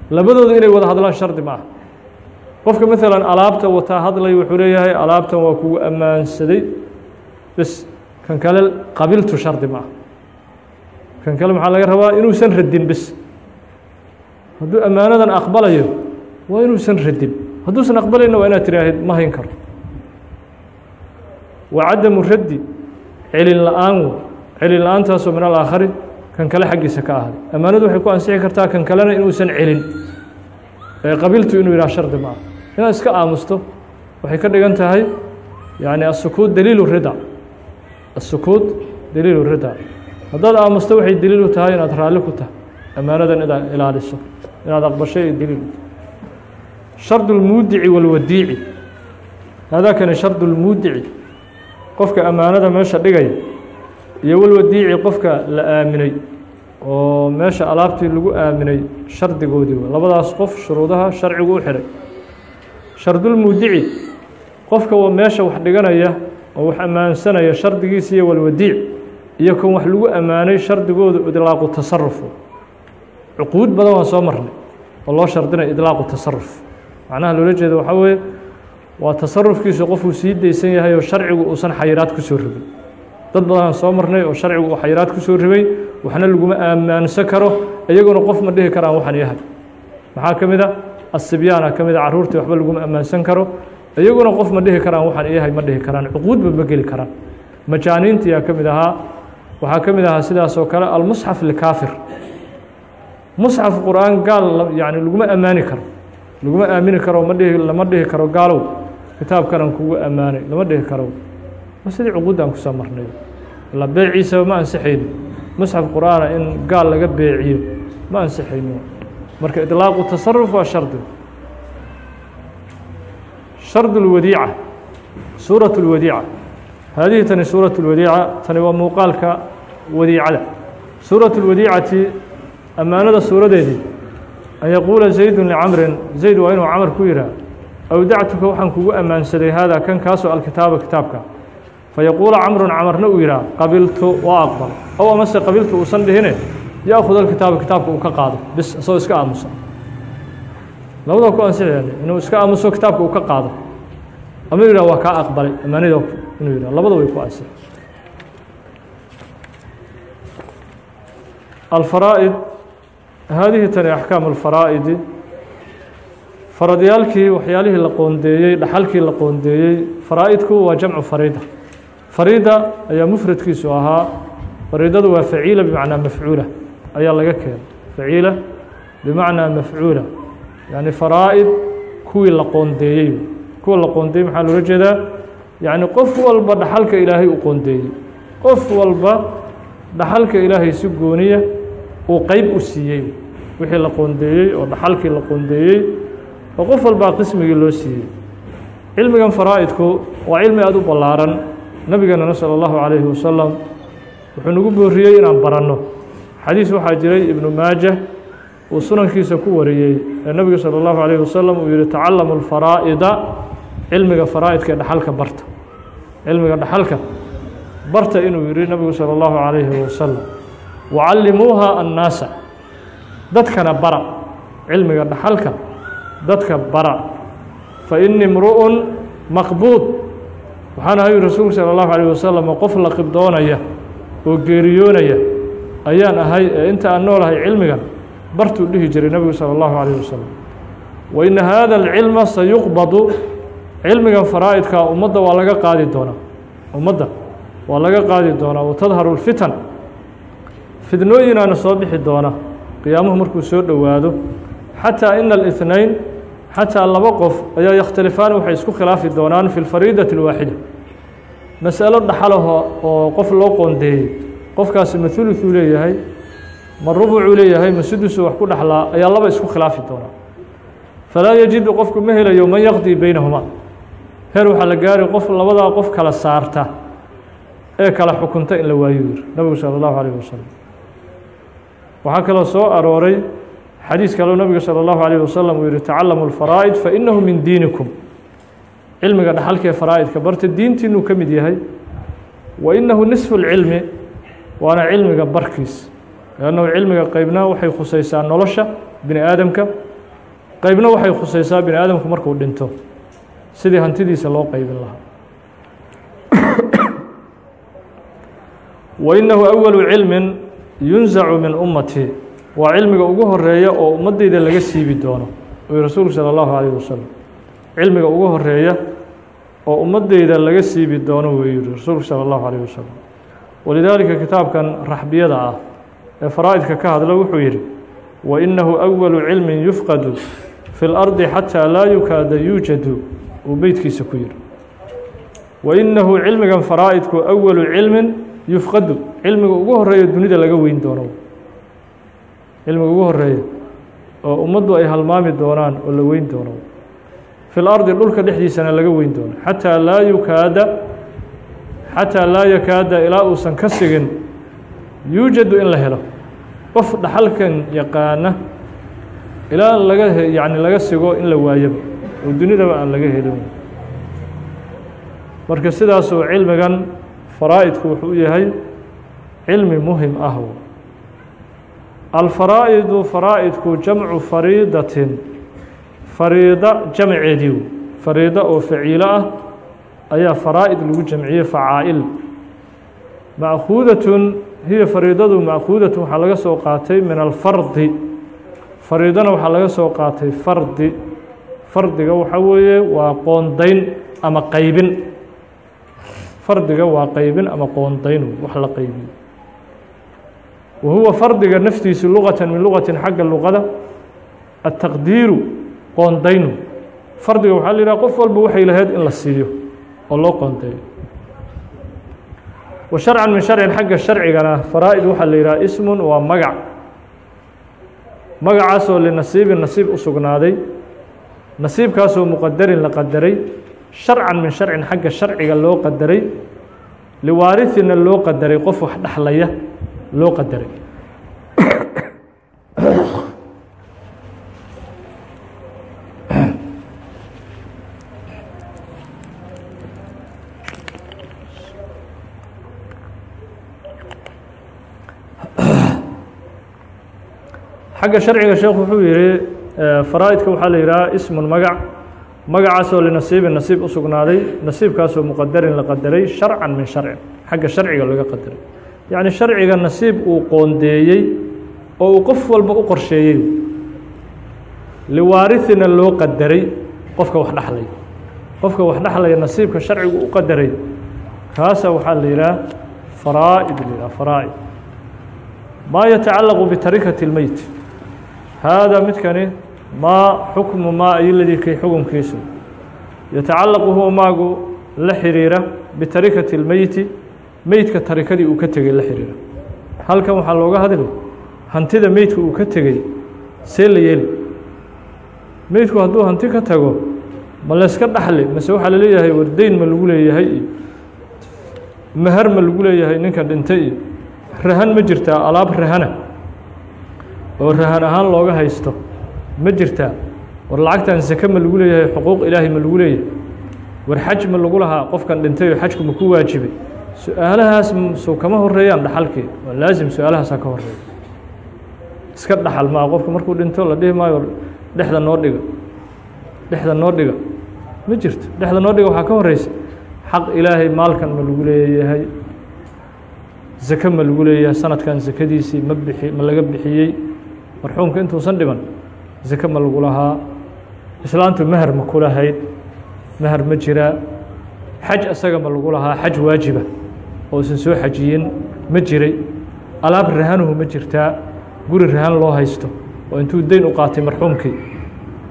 Labadooda inay wada hadlaan shardi ma aha. Qofka maalan alaabta wataa hadlay wuxuu leeyahay alaabtan waa kugu ammaansaday bes kan kale qabiltu shardi ma. Aha kan kale maxaa laga rabaa inuusan radin bes hadduu ammaanadan aqbalayo waa inuusan radin hadduusan aqbalayna waa inaad tiraahid ma hayn karo. Wa cadamu raddi celin la'aan celin la'aantaasoo min alaakhari kan kale xaggiisa ka ahday ammaanadu waxay ku ansixi kartaa kan kalena inuusan celin. Ee qabiltu inuu yidhah shardi ma. Ah inaad iska aamusto waxay ka dhigan tahay yani asukuud daliilu rida asukuud daliilu rida haddaad aamusto waxay daliil u tahay inaad raalli ku tahay ammaanadan inaad ilaaliso inaad aqbashay ay daliil u tahay shardu اlmuudici wاlwadiici haadaa kani shardu اlmuudici qofka ammaanada meesha dhigaya iyo walwadiici qofka la aaminay oo meesha alaabtii lagu aaminay shardigoodii wey labadaas qof shuruudaha sharcigu u xihay shardulmuudici qofka wa meesha wax dhiganaya oo wax ammaansanaya shardigiisa iyo walwadiic iyo kan wax lagu ammaanay shardigooda idlaaqu tasarufu cuquud badan waan soo marnay oo loo shardinaya idlaaqu tasaruf macnaha loola jeeda waxaa weeye waa tasarufkiisu qofuu sii daysan yahay oo sharcigu uusan xayiraad ku soo ribin. Dad badanaan soo marnay oo sharcigu uu xayiraad ku soo ribay waxna laguma ammaansan karo iyaguna qof ma dhihi karaan waxaan yahay maxaa ka mid a? Asibyaana ka mid a carruurtii waxba laguma ammaansan karo iyaguna qof ma dhihi karaan waxaan yahay ma dhihi karaan cuquudba ma geli karaan. Majaaniintiyaa ka mid ahaa waxaa ka mid ahaa sidaas oo kale almusxaf likaafir musxaf qur'aan gaal yani laguma ammaani karo. Laguma aamini karo ma dhihi lama dhihi karo gaalow. Kitaabkanan kugu ammaanay lama dhihi karo. Ma sidii cuquuddan ku soo marnay? Ilaa beeciisaba ma ansixayno musxaf qur'aana in gaal laga beeciyo ma ansixayno marka idlaaqu tasaruf waa shardi shard اlwadiica suuraة اlwadiica haadihi tani suuraة اlwadiica tani waa muuqaalka wadiicada suuraة اlwadiicati ammaanada suuradeedii an yaquula zaydu licamrin zayd waa inuu camar ku yihaah awdactuka waxaan kugu ammaansaday haada kan kaasoo alkitaaba kitaabka fayaquula camrun camarna uu yihaah qabiltu waa aqbal ow amase qabiltu uusan dhihine yaakhud alkitaaba kitaabka uu ka qaado bis isagoo iska aamusa labada ku ansixaya inuu iska aamuso kitaabka uu ka qaado ama yihah waa kaa aqbalay. Ammaanida inuu yihah labada way ku ansixay alfaraa'id haadihi tani axkaamu alfaraa'idi faradyaalkii waxyaalihii la qoondeeyey dhaxalkii la qoondeeyey faraa'idku waa jamcu fariida. Fariida ayaa mufradkiisu ahaa fariidadu waa faciila bimacnaa mafcuula ayaa laga keenay. Faciila bimacnaa mafcuula yani faraa'id kuwii la qoondeeyey kuwa la qoondeeyey maxaa loola jeedaa yacni qof walba dhaxalka ilaahay u qoondeeyey qof walba dhaxalka ilaahay si gooniya uu qeyb u siiyey wixii la qoondeeyey oo dhaxalkii la qoondeeyey oo qof walbaa qismigii loo siiyey cilmigan faraa'idku waa cilmi aada u ballaaran nebigeenana salى اllahu calayhi wasalam wuxuu nagu booriyey inaan baranno xadiis waxaa jiray ibnu maaja uu sunankiisa ku wariyey ee nebigu salى اllahu عalيه wasalam uu yihi tacalamu اlfaraa'ida cilmiga faraa'idka ee dhaxalka barta cilmiga dhaxalka barta inuu yihi nebigu salى اllahu عalayhi wasalam wacallimuuha annaasa dadkana bara cilmiga dhaxalka dadka bara faini mru'un maqbuud waxaan ahay rasuulku salى اllahu عalيه wasalam qof la qibdoonaya oo geeriyoonaya ayaan ahay ee inta aan noolahay cilmigan bartuu dhihi jiray nebigu salى اllahu عalيه wasalam waina hada اlcilma sayuqbadu cilmigan faraa'idkaa ummadda waa laga qaadi doonaa ummadda waa laga qaadi doonaa watadharu اlfitan fidnooyinaana soo bixi doona qiyaamuhu markuu soo dhowaado xataa ina اlاثnayn xataa laba qof ayaa yakhtalifaan waxay isku khilaafi doonaan fi اlfariidati اlwaaxida masalo dhaxalaho oo qof loo qoondeeyey qofkaasi ma huluu leeyahay ma rubucuu leeyahay ma sudusu wax ku dhexlaa ayaa laba isku khilaafi doonaa falaa yajidu qofku ma helayo man yaqdii beynahumaa heer waxaa la gaari qof labadaa qof kala saarta ee kala xukunta in la waayo yiri nabigu salى اllahu alayh wasalam waxaa kaloo soo arooray xadiis kaleo nabiga salى اllahu alayh wasalam uu yihi tacalamu اlfaraa'id fainahu min diinikum cilmiga dhaxalkee faraa'idka barta diintiinuu ka mid yahay wa inahu nisfu اlcilmi waana cilmiga barkiis lannahu cilmiga qeybna waxay khusaysaa nolosha bini aadamka qeybna waxay khusaysaa bini aadamku markuu dhinto sidii hantidiisa loo qeybin lahaa wa inahu awalu cilmin yunzacu min ummatii waa cilmiga ugu horeeya oo ummaddayda laga siibi doono uu rasuulku salى اllahu alayh wasalam cilmiga ugu horeeya oo ummaddayda laga siibi doono wuu yihi rasuulku salى اllahu alayh wasalam walidaalika kitaabkan raxbiyada ah ee faraa'idka ka hadla wuxuu yidhi wainahu awalu cilmin yufqadu fi اlardi xataa laa yukaada yuujadu uu beytkiisa ku yihi wainahu cilmigan faraa'idku awalu cilmin yufqadu. Cilmiga ugu horreeya dunida laga weyn doono. Cilmiga ugu horreeya oo ummaddu ay halmaami doonaan oo la weyn doono. Fi lardi dhulka dhexdiisana laga weyn doono. Xataa laa yukaada xataa laa yakaada ilaa uusan ka sigin yuujadu in la helo. Qof dhaxalkan yaqaana ilaa laga yani laga sigo in la waayaba oo dunidaba aan laga helin. Marka sidaasuu cilmigan faraa'idku wuxuu u yahay cilmi muhiim ah. Alfaraa'idu faraa'idku jamcu fariidatin fariida jamceedii fariida oo faciilo ah ayaa faraa'id lagu jamciyey facaa'il. Ma'kuudatun hiya fariidadu ma'kuudatun waxaa laga soo qaatay min alfardi fariidana waxaa laga soo qaatay fardi fardiga waxaa weeye waa qoondayn ama qaybin. Fardiga waa qaybin ama qoondayn wax la qaybiyo. Wa huwa fardiga naftiisu luqatan min luqatin xagga luqada ataqdiiru qoondaynu. Fardiga waxaa la yidhaha qof walba waxay lahayd in la siiyo oo loo qoondeeyo. Wa sharcan min sharcin xagga sharcigana faraa'id waxaa la yidhaha ismun waa magac. Magacaasoo linasiibin nasiib u nasiibkaasoo muqadarin la qadaray sharcan min sharcin xagga sharciga loo qadaray liwaarihina loo qadaray qof wax dhexlaya loo qadaray. Xagga sharciga sheekhu wuxuu yihi faraa'idka waxaa la yidhaha ismun magac. Magacaasoo linasiibin nasiib u sugnaaday nasiibkaasoo muqadarin la qadaray sharcan min sharcin xagga sharciga laga qadaray. Yacni sharciga nasiib uu qoondeeyey oo uu qof walba u qorsheeyey. Liwaarihina loo qadaray qofka wax dhexlaya qofka wax dhexlaya nasiibka sharcigu u qadaray. Kaasa waxaa la yidhaha faraa'id la yidhaha faraa'id. Maa yatacalaqu bitarikati اlmeyt haadaa midkani maa xukmu maa ayoladii kay xukunkiisu yatacalaqu huwa maagu la xiriira bitarikati اlmeyti meydka tarikadii uu ka tegey la xiriira. Halkan waxaa looga hadli hantida meydka uu ka tegey see la yeeli. Meydku hadduu hanti ka tago ma layska dhaxli mase waxaa la leeyahay wardeyn ma lagu leeyahay iyo mahar ma lagu leeyahay ninka dhintay iyo rahan ma jirtaa alaab rahana. Oo rahan ahaan looga haysto ma jirtaa? War lacagtan sake ma lagu leeyahay xuquuq ilaahay ma lagu leeyahay? War xaj ma lagu lahaa? Qofkan dhintay oo xajku ma ku waajibay? Su'aalahaas soo kama horeeyaan dhaxalkii waa laasim su'aalahaasaa ka horreeya iska dhaxal maa qofku markuu dhinto la dhihi maayo dhexda noo dhiga. Dhexda noo dhiga. Ma jirto. Dhexda noo dhiga waxaa ka horeysa xaq ilaahay maalkan ma lagu leeyahay. Zake ma lagu leeyahay. Sanadkan sakadiisii ma bixi ma laga bixiyey. Marxuumka intuusan dhiman zake ma lagu lahaa. Islaantu meher ma ku lahayd meher ma jiraa xaj isaga ma lagu lahaa xaj waajiba oo isan soo xajiyin ma jiray. Alaab rahanuhu ma jirtaa guri rahan loo haysto oo intuu deyn u qaatay marxuumkii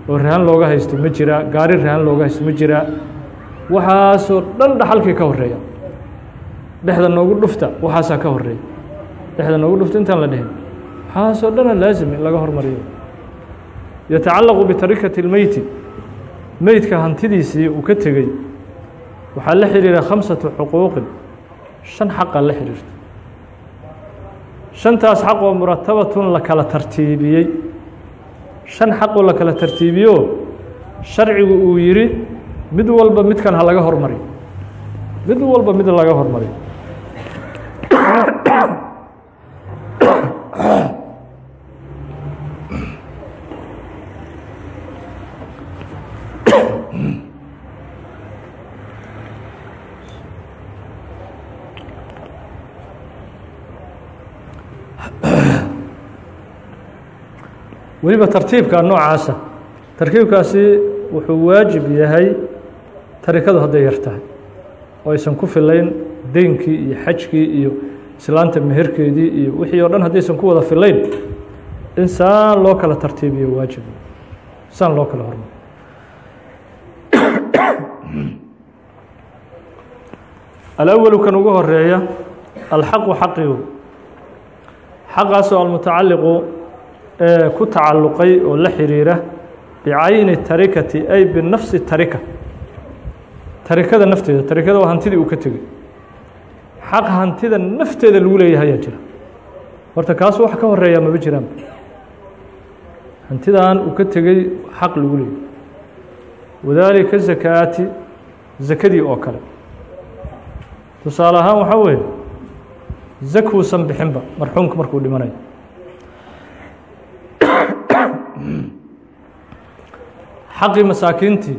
oo rahan looga haysto ma jiraa gaari rahan looga haysto ma jiraa waxaasoo dhan dhaxalkii ka horreeya dhexda noogu dhufta waxaasaa ka horreeya dhexda noogu dhufta intaan la dhihin. Waxaasoo dhana laazim in laga hormariyo yatacalaqu bitarikati اlmeyti meydka hantidiisii uu ka tegey. Waxaa la xiriira khamsatu xuquuqin. Shan xaqa la xiriirta shantaas xaq oo muratabatun la kala tartiibiyey. Shan xaqoo la kala tartiibiyo sharcigu uu yidhi mid walba midkan ha laga hormariyo mid walba mid laga hormariyo weliba tartiibka noocaasa tarkiibkaasi wuxuu waajib yahay tarikadu hadday yar tahay oo aysan ku filayn deynkii iyo xajkii iyo islaanta meherkeedii iyo wixii oo dhan haddaysan ku wada filayn. In saan loo kala tartiibiyo waajib saan loo kala hormaro alawalu kan ugu horreeya alxaqu xaqigu xaqaasoo almutacaliqu ku tacalluqay oo la xiriira bicayni tarikati ay binafsi tarika. Tarikada nafteeda tarikada waa hantidii uu ka tegey. Xaq hantida nafteeda lagu leeyahay ayaa jira. Horta kaas wax ka horeeyaa maba jiraan. Hantidan uu ka tegey xaq lagu leeyay wadaalika zakaati zakadii oo kale. Tusaale ahaan waxaa weeye zakuusan bixinba marxuumka markuu dhimanayo xaqii masaakiintii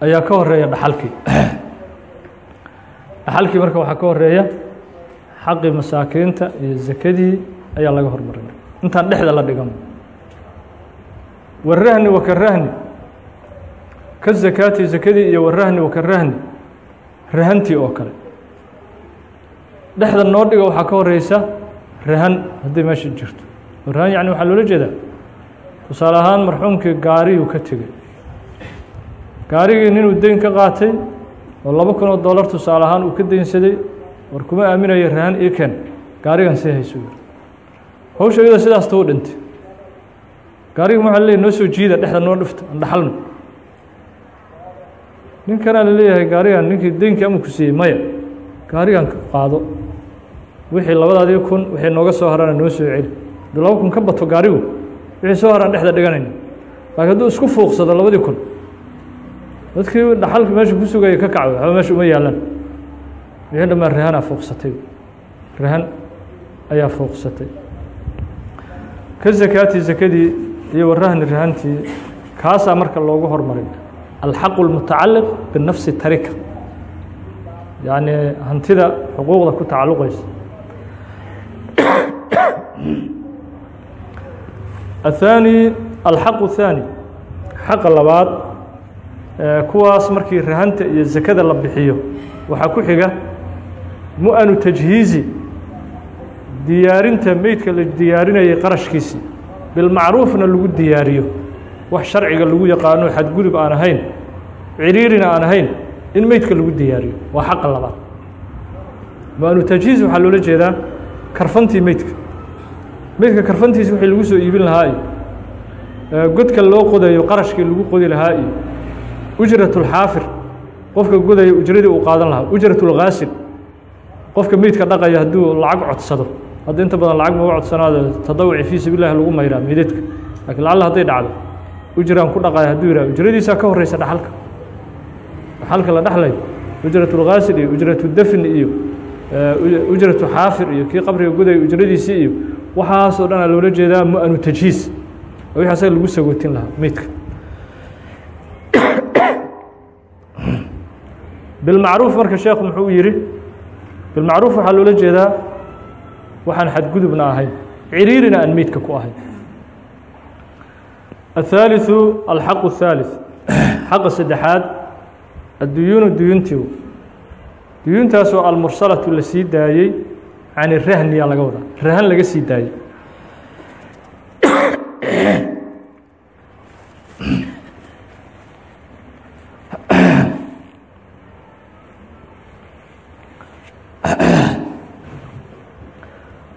ayaa ka horreeya dhaxalkii. Dhaxalkii marka waxaa ka horreeya xaqii masaakiinta iyo zakadii ayaa laga hormarinay intaan dhexda la dhigan warahni wakarahni ka zakaati zakadii iyo warahni wakarahni rahantii oo kale. Dhexda noo dhiga waxaa ka horeysa rahan hadday meesha jirto rahan yani waxaa loola jeedaa tusaale ahaan marxuumkii gaariyuu ka tegey. Gaarigii ninuu deyn ka qaatay oo laba kun oo dollar tusaale ahaan uu ka deynsaday war kuma aaminayo rahan ii ken gaarigan sii hayso yiri hawsha iyadoo sidaas tuu dhintay. Gaarigi waxaa laleeyahy noo soo jiida dhexda noo dhifta aan dhaxalno. Ninkanaa la leeyahay gaarigan ninkii deynkii ama ku siiyey maya gaarigan qaado. Wixii labadaadii kun wixii nooga soo harana noo soo celi hadduu laba kun ka bato gaarigu wixii soo haraan dhexda dhiganayna laakiin hadduu isku fuuqsado labadii kun dadkii dhaxalka meesha ku sugaya ka kacdo waxba meesha uma yaalaan wixii dhammaan rahanaa fuuqsatay. Rahan ayaa fuuqsatay. Ka zakaati zakadii iyo warahni rahantii kaasaa marka loogu hormarin. Alxaqu اlmutacaliq binafsi tarika. Yacni hantida xuquuqda ku tacalluqaysa الثاني الحق الثاني xaqa labaad kuwaas markii rahanta iyo zakada la bixiyo waxaa ku xiga mu-anu tajhiizi diyaarinta meydka la diyaarinayay qarashkiisii bilmacruufna lagu diyaariyo wax sharciga lagu yaqaano xadgudub aan ahayn ciriirina aan ahayn in meydka lagu diyaariyo waa xaqa labaad mu-anu tajhiiz waxaa loola jeedaa karfantii meydka midka karfantiisa wixii lagu soo iibin lahaa iyo godka loo qodayo qarashkii lagu qodi lahaa iyo ujratulxaafir qofka godaya ujradii uu qaadan lahaa ujratulghaasil qofka meydka dhaqaya hadduu lacag codsado hadda inta badan lacag maga codsanaada tadawuci fii sabiillahi lagu mayraa meydadka laakiin lacalla hadday dhacdo ujraan ku dhaqaya hadduu yihah ujradiisaa ka horeysa dhaxalka dhaxalka la dhexlayo ujratulghaasil iyo ujratudafni iyo ujratu xaafir iyo kii qabriga godaya ujradiisii iyo waxaasoo dhanaa loola jeedaa mu-anu tajhiis wixii asaga lagu sagootin lahaa meydka bilmacruuf marka sheekhu muxuu u yihi bilmacruuf waxaa loola jeedaa waxaan xadgudubna ahayn ciriirina aan meydka ku ahayn الثaaliثu alxaqu الثaaliث xaqa saddexaad adduyuunu duyuntii duyuntaasoo almursalatu la sii daayey can irahniyaa laga wadaa rahan laga sii daayey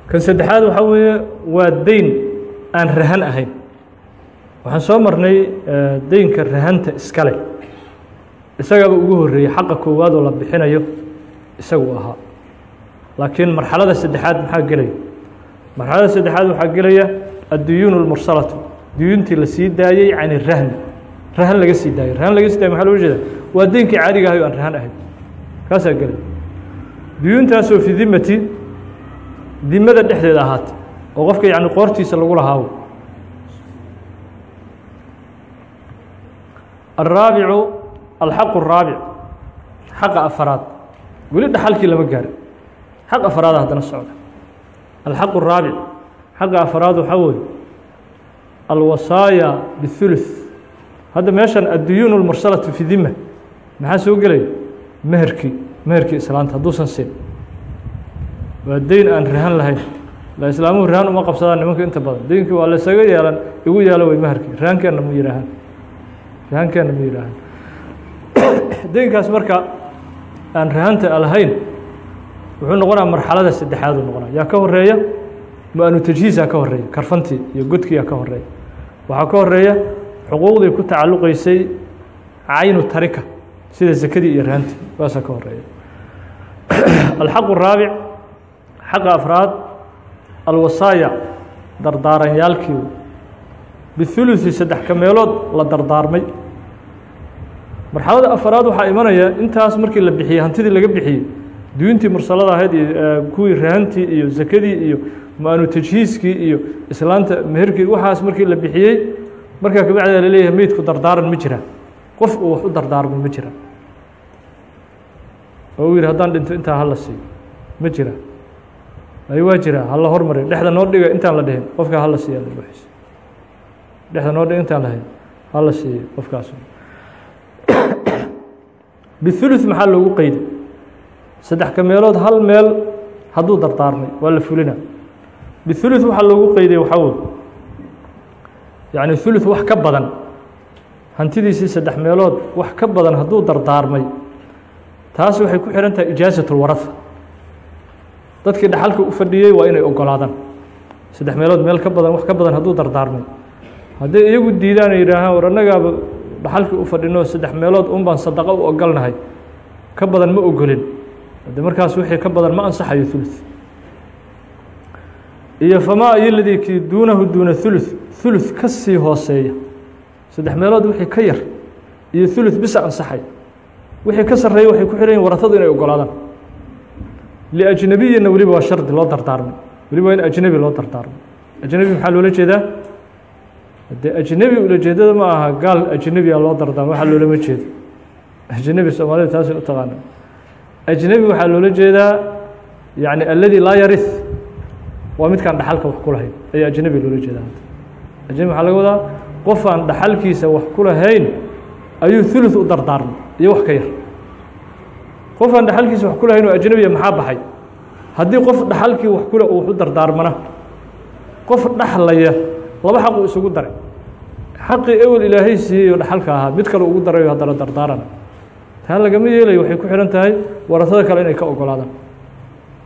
kan saddexaad waxaa weeye waa deyn aan rahan ahayn. Waxaan soo marnay deynka rahanta iskale. Isagaaba ugu horeeyey xaqa koowaad oo la bixinayo isagu ahaa laakiin marxalada saddexaad maxaa gelaya marxalada saddexaad waxaa gelaya adduyuun اlmursalatu duyuuntii la sii daayey can irahni rahan laga sii daayey rahan laga sii daayey maxaa loola jeeda waa deynkii caadiga ahay o aan rahan ahayn kaasaa gelaya duyuuntaasoo fi dimati dimada dhexdeeda ahaatay oo qofka yani qoortiisa lagu lahaawo alraabicu alxaqu الraabic xaqa afaraad weli dhaxalkii lama gaarin xaq afaraada haddana socda alxaqu الraabic xaqa afaraad waxaa weeye alwasaaya bihuluث hadda meeshan adduyuun اlmursalatu fi dima maxaa soo gelaya meherkii meherkii islaanta hadduusan siin waa deyn aan rahan lahayn la islaamuhu rahan uma qabsadaan nimanka inta badan deynkii waa laysaga yeelan igu yeelo way maharkii rahankeenna ma yihaahaan rahankeenna ma yihaahaan deynkaas marka aan rahanta lahayn wuxuu noqonaa marxalada saddexaadu noqonaa. Yaa ka horreeya mu'anu tajhiisaa ka horreeya karfantii iyo godkii yaa ka horreeya waxaa ka horreeya xuquuqdii ku tacalluqaysay caynu tarika sida sekadii iyo raanti waasaa ka horreeya alxaqu raabic xaqa afraad alwasaaya dardaaranyaalkii bihulusi saddex ka la dardaarmay. Marxalada afraad waxaa imanaya intaas markii la bixiyey hantidii laga bixiyey duyuntii mursalada ahayd iyo kuwii rahantii iyo zakadii iyo mu'anu tajhiiskii iyo islaanta meherkii waxaas markii la bixiyey markaa kabacdaa la leeyahay meydku dardaaran ma jira. Qof uu wax u dardaarmo ma jira. Oo uu yihi haddaan dhinto intaa hala siiyo ma jira. Ay waa jira. Hala hormariyo dhexda noo dhiga intaan la dhihin. Qofkaa hala siiya buuxis dhexda noo dhiga intaan lahayn hala siiyo qofkaas. Bihuluث maxaa loogu qeyday saddex ka meelood hal meel hadduu dardaarmay waa la fulina bihuluث waxaa loogu qeyday waxaa wey yacni huluث wax ka badan hantidiisii saddex meelood wax ka badan hadduu dardaarmay taas waxay ku xihan tahay ijaazaة اlwaraha dadkii dhaxalka u fadhiyey waa inay ogolaadaan saddex meelood meel ka badan wax ka badan hadduu dardaarmay hadday iyagu diidaan ay yidhaahaan war annagaaba dhaxalkii u fadhino saddex meelood un baan sadaqo u ogolnahay ka badan ma ogolin de markaas wixii ka badan ma ansaxayo ثuluث iyo famaa iyo ladii kii duunahu duuna ثuluث ثuluث ka sii hooseeya saddex meelood wixii ka yar iyo ثuluث bisa ansaxay wixii ka sarreeya waxay ku xihan yihin warasadu inay ogolaadaan liأjnebiyina weliba waa shardi loo dardaarmay weliba waa in ajnebi loo dardaarmay ajnebi maxaa loola jeedaa de ajnebi ulajeedada ma aha gaal ajnebiya loo dardaarmo waxaa loolama jeedo ajnebi soomaalida taasay u taqaana ajnebi waxaa loola jeedaa yani aladi laa yarih waa midkaan dhaxalka wax ku ayaa ajnebi loola jeedaa. Ajnebi waxaa laga wadaa qof aan dhaxalkiisa wax ku lahayn ayuu ثuluث u dardaarmay iyo wax ka yar. Qof aan dhaxalkiisa wax ku lahayn oo ajnebiya maxaa baxay? Haddii qof dhaxalkii wax kule uu u dardaarmana. Qof dhaxlaya laba xaq uu isugu daray. Xaqii ewel ilaahay siiyey oo dhaxalka ahaa mid kale ugu darayo haddana dardaarana taa lagama yeelayo waxay ku xihan tahay warasada kale inay ka ogolaadaan.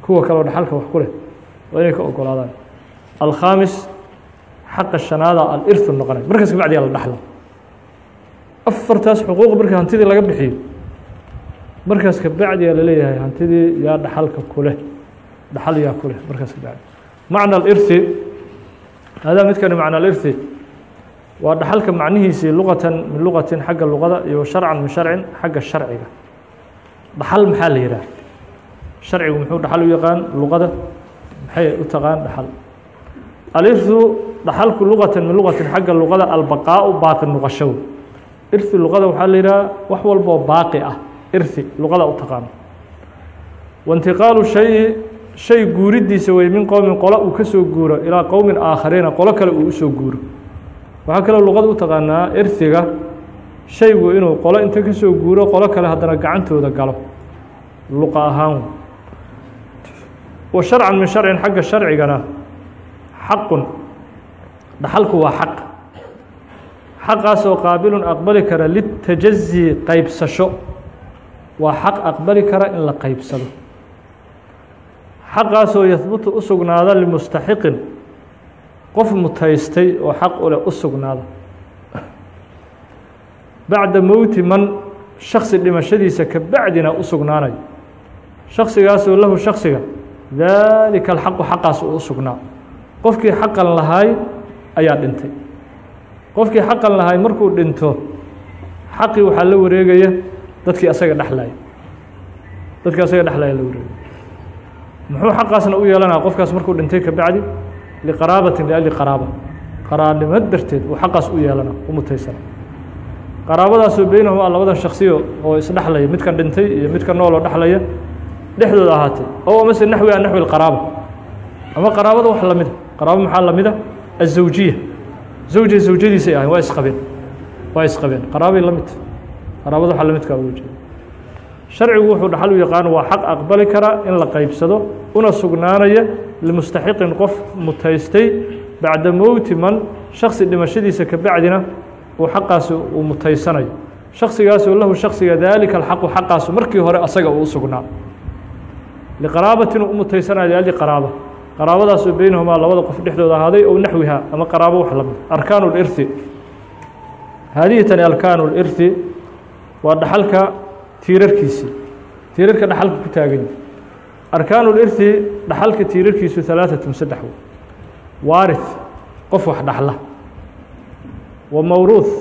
Kuwa kale oo dhaxalka wax ku leh waa inay ka ogolaadaan. Alkhaamis xaqa shanaada alirhu noqonay. Markaas kabacdiyaa la dhaxla afartaas xuquuq marka hantidii laga bixiyo. Markaas kabacdiyaa la leeyahay hantidii yaa dhaxalka kuleh dhaxal yaa kuleh markaas kabacdi macna alirhi hadaa midkani macna alirhi waa dhaxalka macnihiisii luqatan min luqatin xagga luqada iyo sharcan min sharcin xagga sharciga. Dhaxal maxaa la yidhaah sharcigu muxuu dhaxal u yaqaan? Luqada maxay u taqaan dhaxal? Alirhu dhaxalku luqatan min luqatin xagga luqada albaqaau baaqi noqoshow irhi luqada waxaa la yidhaha wax walboo baaqi ah. Irhi luqada u taqaano waintiqaalu shayi shay guuridiisa wey min qowmin qolo uu ka soo guuro ilaa qowmin aakhariina qolo kale uu u soo guuro waxaa kaloo luqada u taqaanaa irhiga shaygu inuu qolo inta ka soo guuro qolo kale haddana gacantooda galo. Luqa ahaan. Wa sharcan min sharcin xagga sharcigana xaqun. Dhaxalku waa xaq. Xaqaasoo qaabilun aqbali kara litajazi qaybsasho. Waa xaq aqbali kara in la qaybsado. Xaqaasoo yahbutu u sugnaada limustaxiqin qof mutaystay oo xaq u leh u sugnaada bacda mowti man shaksi dhimashadiisa ka bacdina u sugnaanayo shaksigaasoo lahu shaksiga daalika alxaqu xaqaas uu u sugnaa. Qofkii xaqan lahaay ayaa dhintay. Qofkii xaqan lahaay markuu dhinto xaqii waxaa la wareegaya dadkii asaga dhexlaya dadkii asaga dhexlaya la wareegaya. Muxuu xaqaasna u yeelanaya qofkaas markuu dhintay ka bacdi liqaraabatin liajli qaraaba qaraarnimo darteed uu xaqaas u yeelana u mutaysana qaraabadaasoo beynahuma labadan shaksiyo oo isdhexlaya midkan dhintay iyo midka nooloo dhexlaya dhexdooda ahaatay oo amase naxwi a naxwi lqaraaba ama qaraabada wax lamida qaraabo maxaa lamida azawjiya zawja zawjadiisay ahayn waa isqabeen waa isqabeen qaraabay la qaraabada waxa lamidkaa uga jeeda sharcigu wuxuu dhaxal u yaqaan waa xaq aqbali kara in la qaybsado una sugnaanaya limustaxiqin qof mutaystay bacda mowti man shaksi dhimashadiisa ka bacdina uu xaqaasi uu mutaysanayo shaksigaasoo lahu shaksiga daalika alxaqu xaqaasu markii hore asaga uu sugnaa liqaraabatin uu mutaysanayo liajli qaraaba qaraabadaasoo beynahumaa labada qof dhexdooda ahaaday ow naxwiha ama qaraabo wax la mid arkaanu lirhi haadihi tani arkaanu lirhi waa dhaxalka tiirarkiisii tiirarka dhaxalka ku taagan yahi arkaanu lirhi dhaxalka tiirarkiisu halaaثatun saddex wey waarith qof wax dhaxla wa mawruuth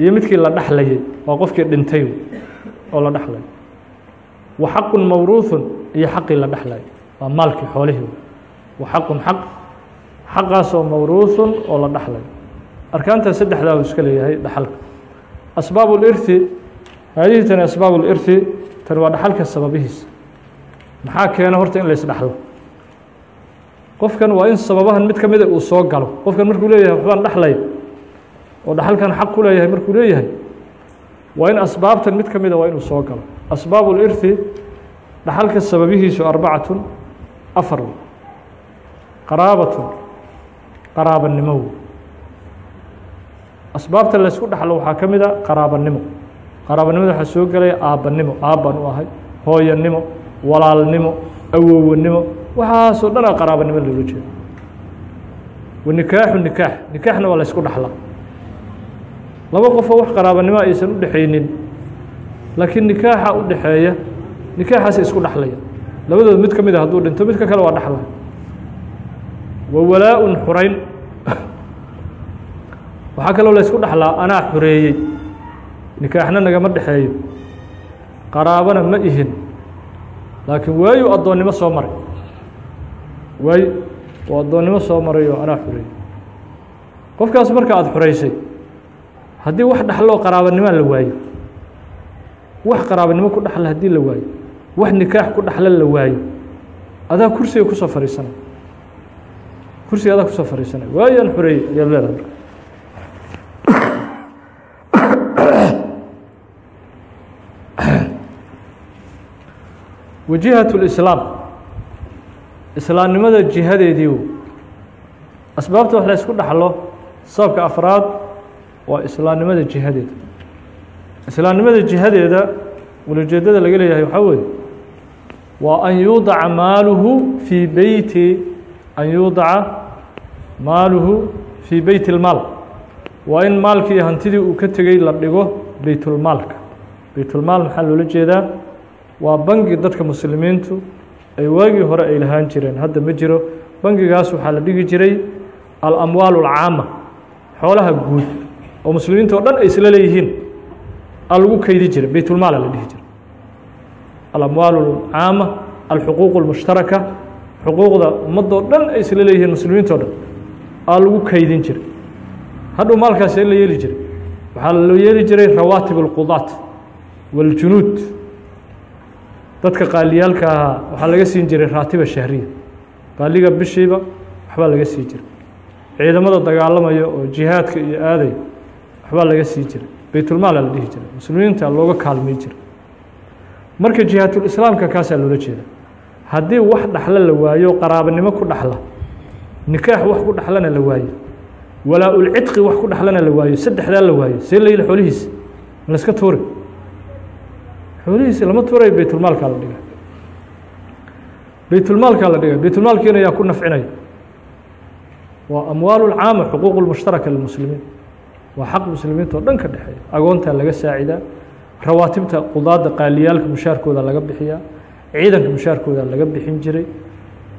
iyo midkii la dhexlayay waa qofkii dhintay oo la dhexlay wa xaqun mawruuثun iyo xaqii la dhexlay waa maalkii xoolihii wa xaqun xaq xaqaasoo mawruuثun oo la dhexlay arkaantaa saddexdaa uu iska leeyahay dhaxalka asbaab اlirhi haadihi tani asbaab اlirhi tani waa dhaxalka sababihiisa maxaa keena horta in la isdhexlo qofkan waa in sababahan mid ka mida uu soo galo. Qofkan markuu leeyahay waxbaan dhexlay oo dhaxalkan xaq ku leeyahay markuu leeyahay waa in asbaabtan mid ka mida waa inuu soo galo. Asbaab اlirhi dhaxalka sababihiisu arbacatun afar wey qaraabatun qaraabanimo wey asbaabta laysku dhexlo waxaa ka mid a qaraabanimo. Qaraabanimada waxaa soo gelaya aabbanimo. Aabbaan u ahay hooyanimo walaalnimo awowanimo waxaasoo dhan a qaraabanimo loola jeedo wa nikaaxu nikaax nikaaxna waa laysku dhexlaa laba qofoo wax qaraabanimo aysan u dhexaynin laakiin nikaaxa u dhexeeya nikaaxaasay isku dhexlaya labadooda mid ka mid a hadduu dhinto midka kale waa dhexlaya wa walaa-un xurayn. Waxaa kaloo laysku dhexlaa anaa xoreeyey nikaaxna nagama dhexeeyo. Qaraabana ma ihin laakiin waayu addoonnimo soo maray. Waayo oo addoonnimo soo maray oo anaa xoreeyey qofkaas marka aada xoreysay haddii wax dhexloo qaraabanimoa la waayo wax qaraabanimo ku dhexla haddii la waayo wax nikaax ku dhexla la waayo adaa kursiga ku soo fadhiisanay kursiga adaa ku soo fadhiisanay waayo aan xoreeyey ayaad leedahay wajihaة الإسلاam islaamnimada jihadeedii asbaabta wax la ysku dhexlo sababka afraad waa islaamnimada jihadeeda islaamnimada jihadeeda ulajeedada laga leeyahay waxaa weeye waa an yuudaca maaluhu fii beyti an yuudaca maaluhu fii beyt اlmaal waa in maalkii iyo hantidii uu ka tegey la dhigo beytulmaalka beytulmaal maxaa loola jeedaa waa bangi dadka muslimiintu ay waagii hore ay lahaan jireen hadda ma jiro bangigaas waxaa la dhigi jiray alamwaal اlcaama xoolaha guud oo muslimiinta oo dhan ay isla leeyihiin a lagu keydi jiray beytulmaala la dhihi jiray alamwaal اlcaama alxuquuq اlmushtaraka xuquuqda ummadoo dhan ay isla leeyihiin muslimiinta o dhan aa lagu keydin jiray hadhow maalkaas la yeeli jiray waxaa loo yeeli jiray rawaatib اlqudaat wاljunuud dadka qaaliyaalka ahaa waxaa laga siin jiray raatiba shahriya. Qaaliga bishiiba waxbaa laga sii jiray. Ciidamada dagaalamaya oo jihaadka iyo aadaya waxbaa laga sii jiray. Beytulmaala la dhihi jiray. Muslimiinta looga kaalmay jiray. Marka jihaatulislaamka kaasaa loola jeeda haddii wax dhaxla la waayo qaraabanimo ku dhaxla nikaax wax ku dhaxlana la waayo walaa-ulcidqi wax ku dhaxlana la waayo saddexdaa la waayo see layili xoolihiisa ma laska tuuri xoolihiisi lama tuurayo beytulmaalkaa la dhiga. Beytulmaalkaa la dhiga. Beytulmaalkiina yaa ku nafcinaya waa amwaal اlcaama xuquuq اlmushtaraka lilmuslimiin waa xaq muslimiinta oo dhan ka dhexeeya agoontaa laga saacidaa rawaatibta qudaadda qaaliyaalka mushaarkooda laga bixiyaa ciidanka mushaarkooda laga bixin jiray.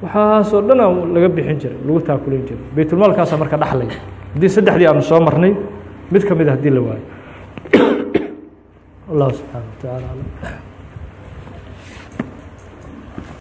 Waxaasoo dhan laga bixin jiray lagu taakulan jiray. Beytulmaalkaasaa marka dhexlaya haddii saddexdii aanu soo marnay mid ka mid a haddii la waayo wallahu subxaana watacaala alam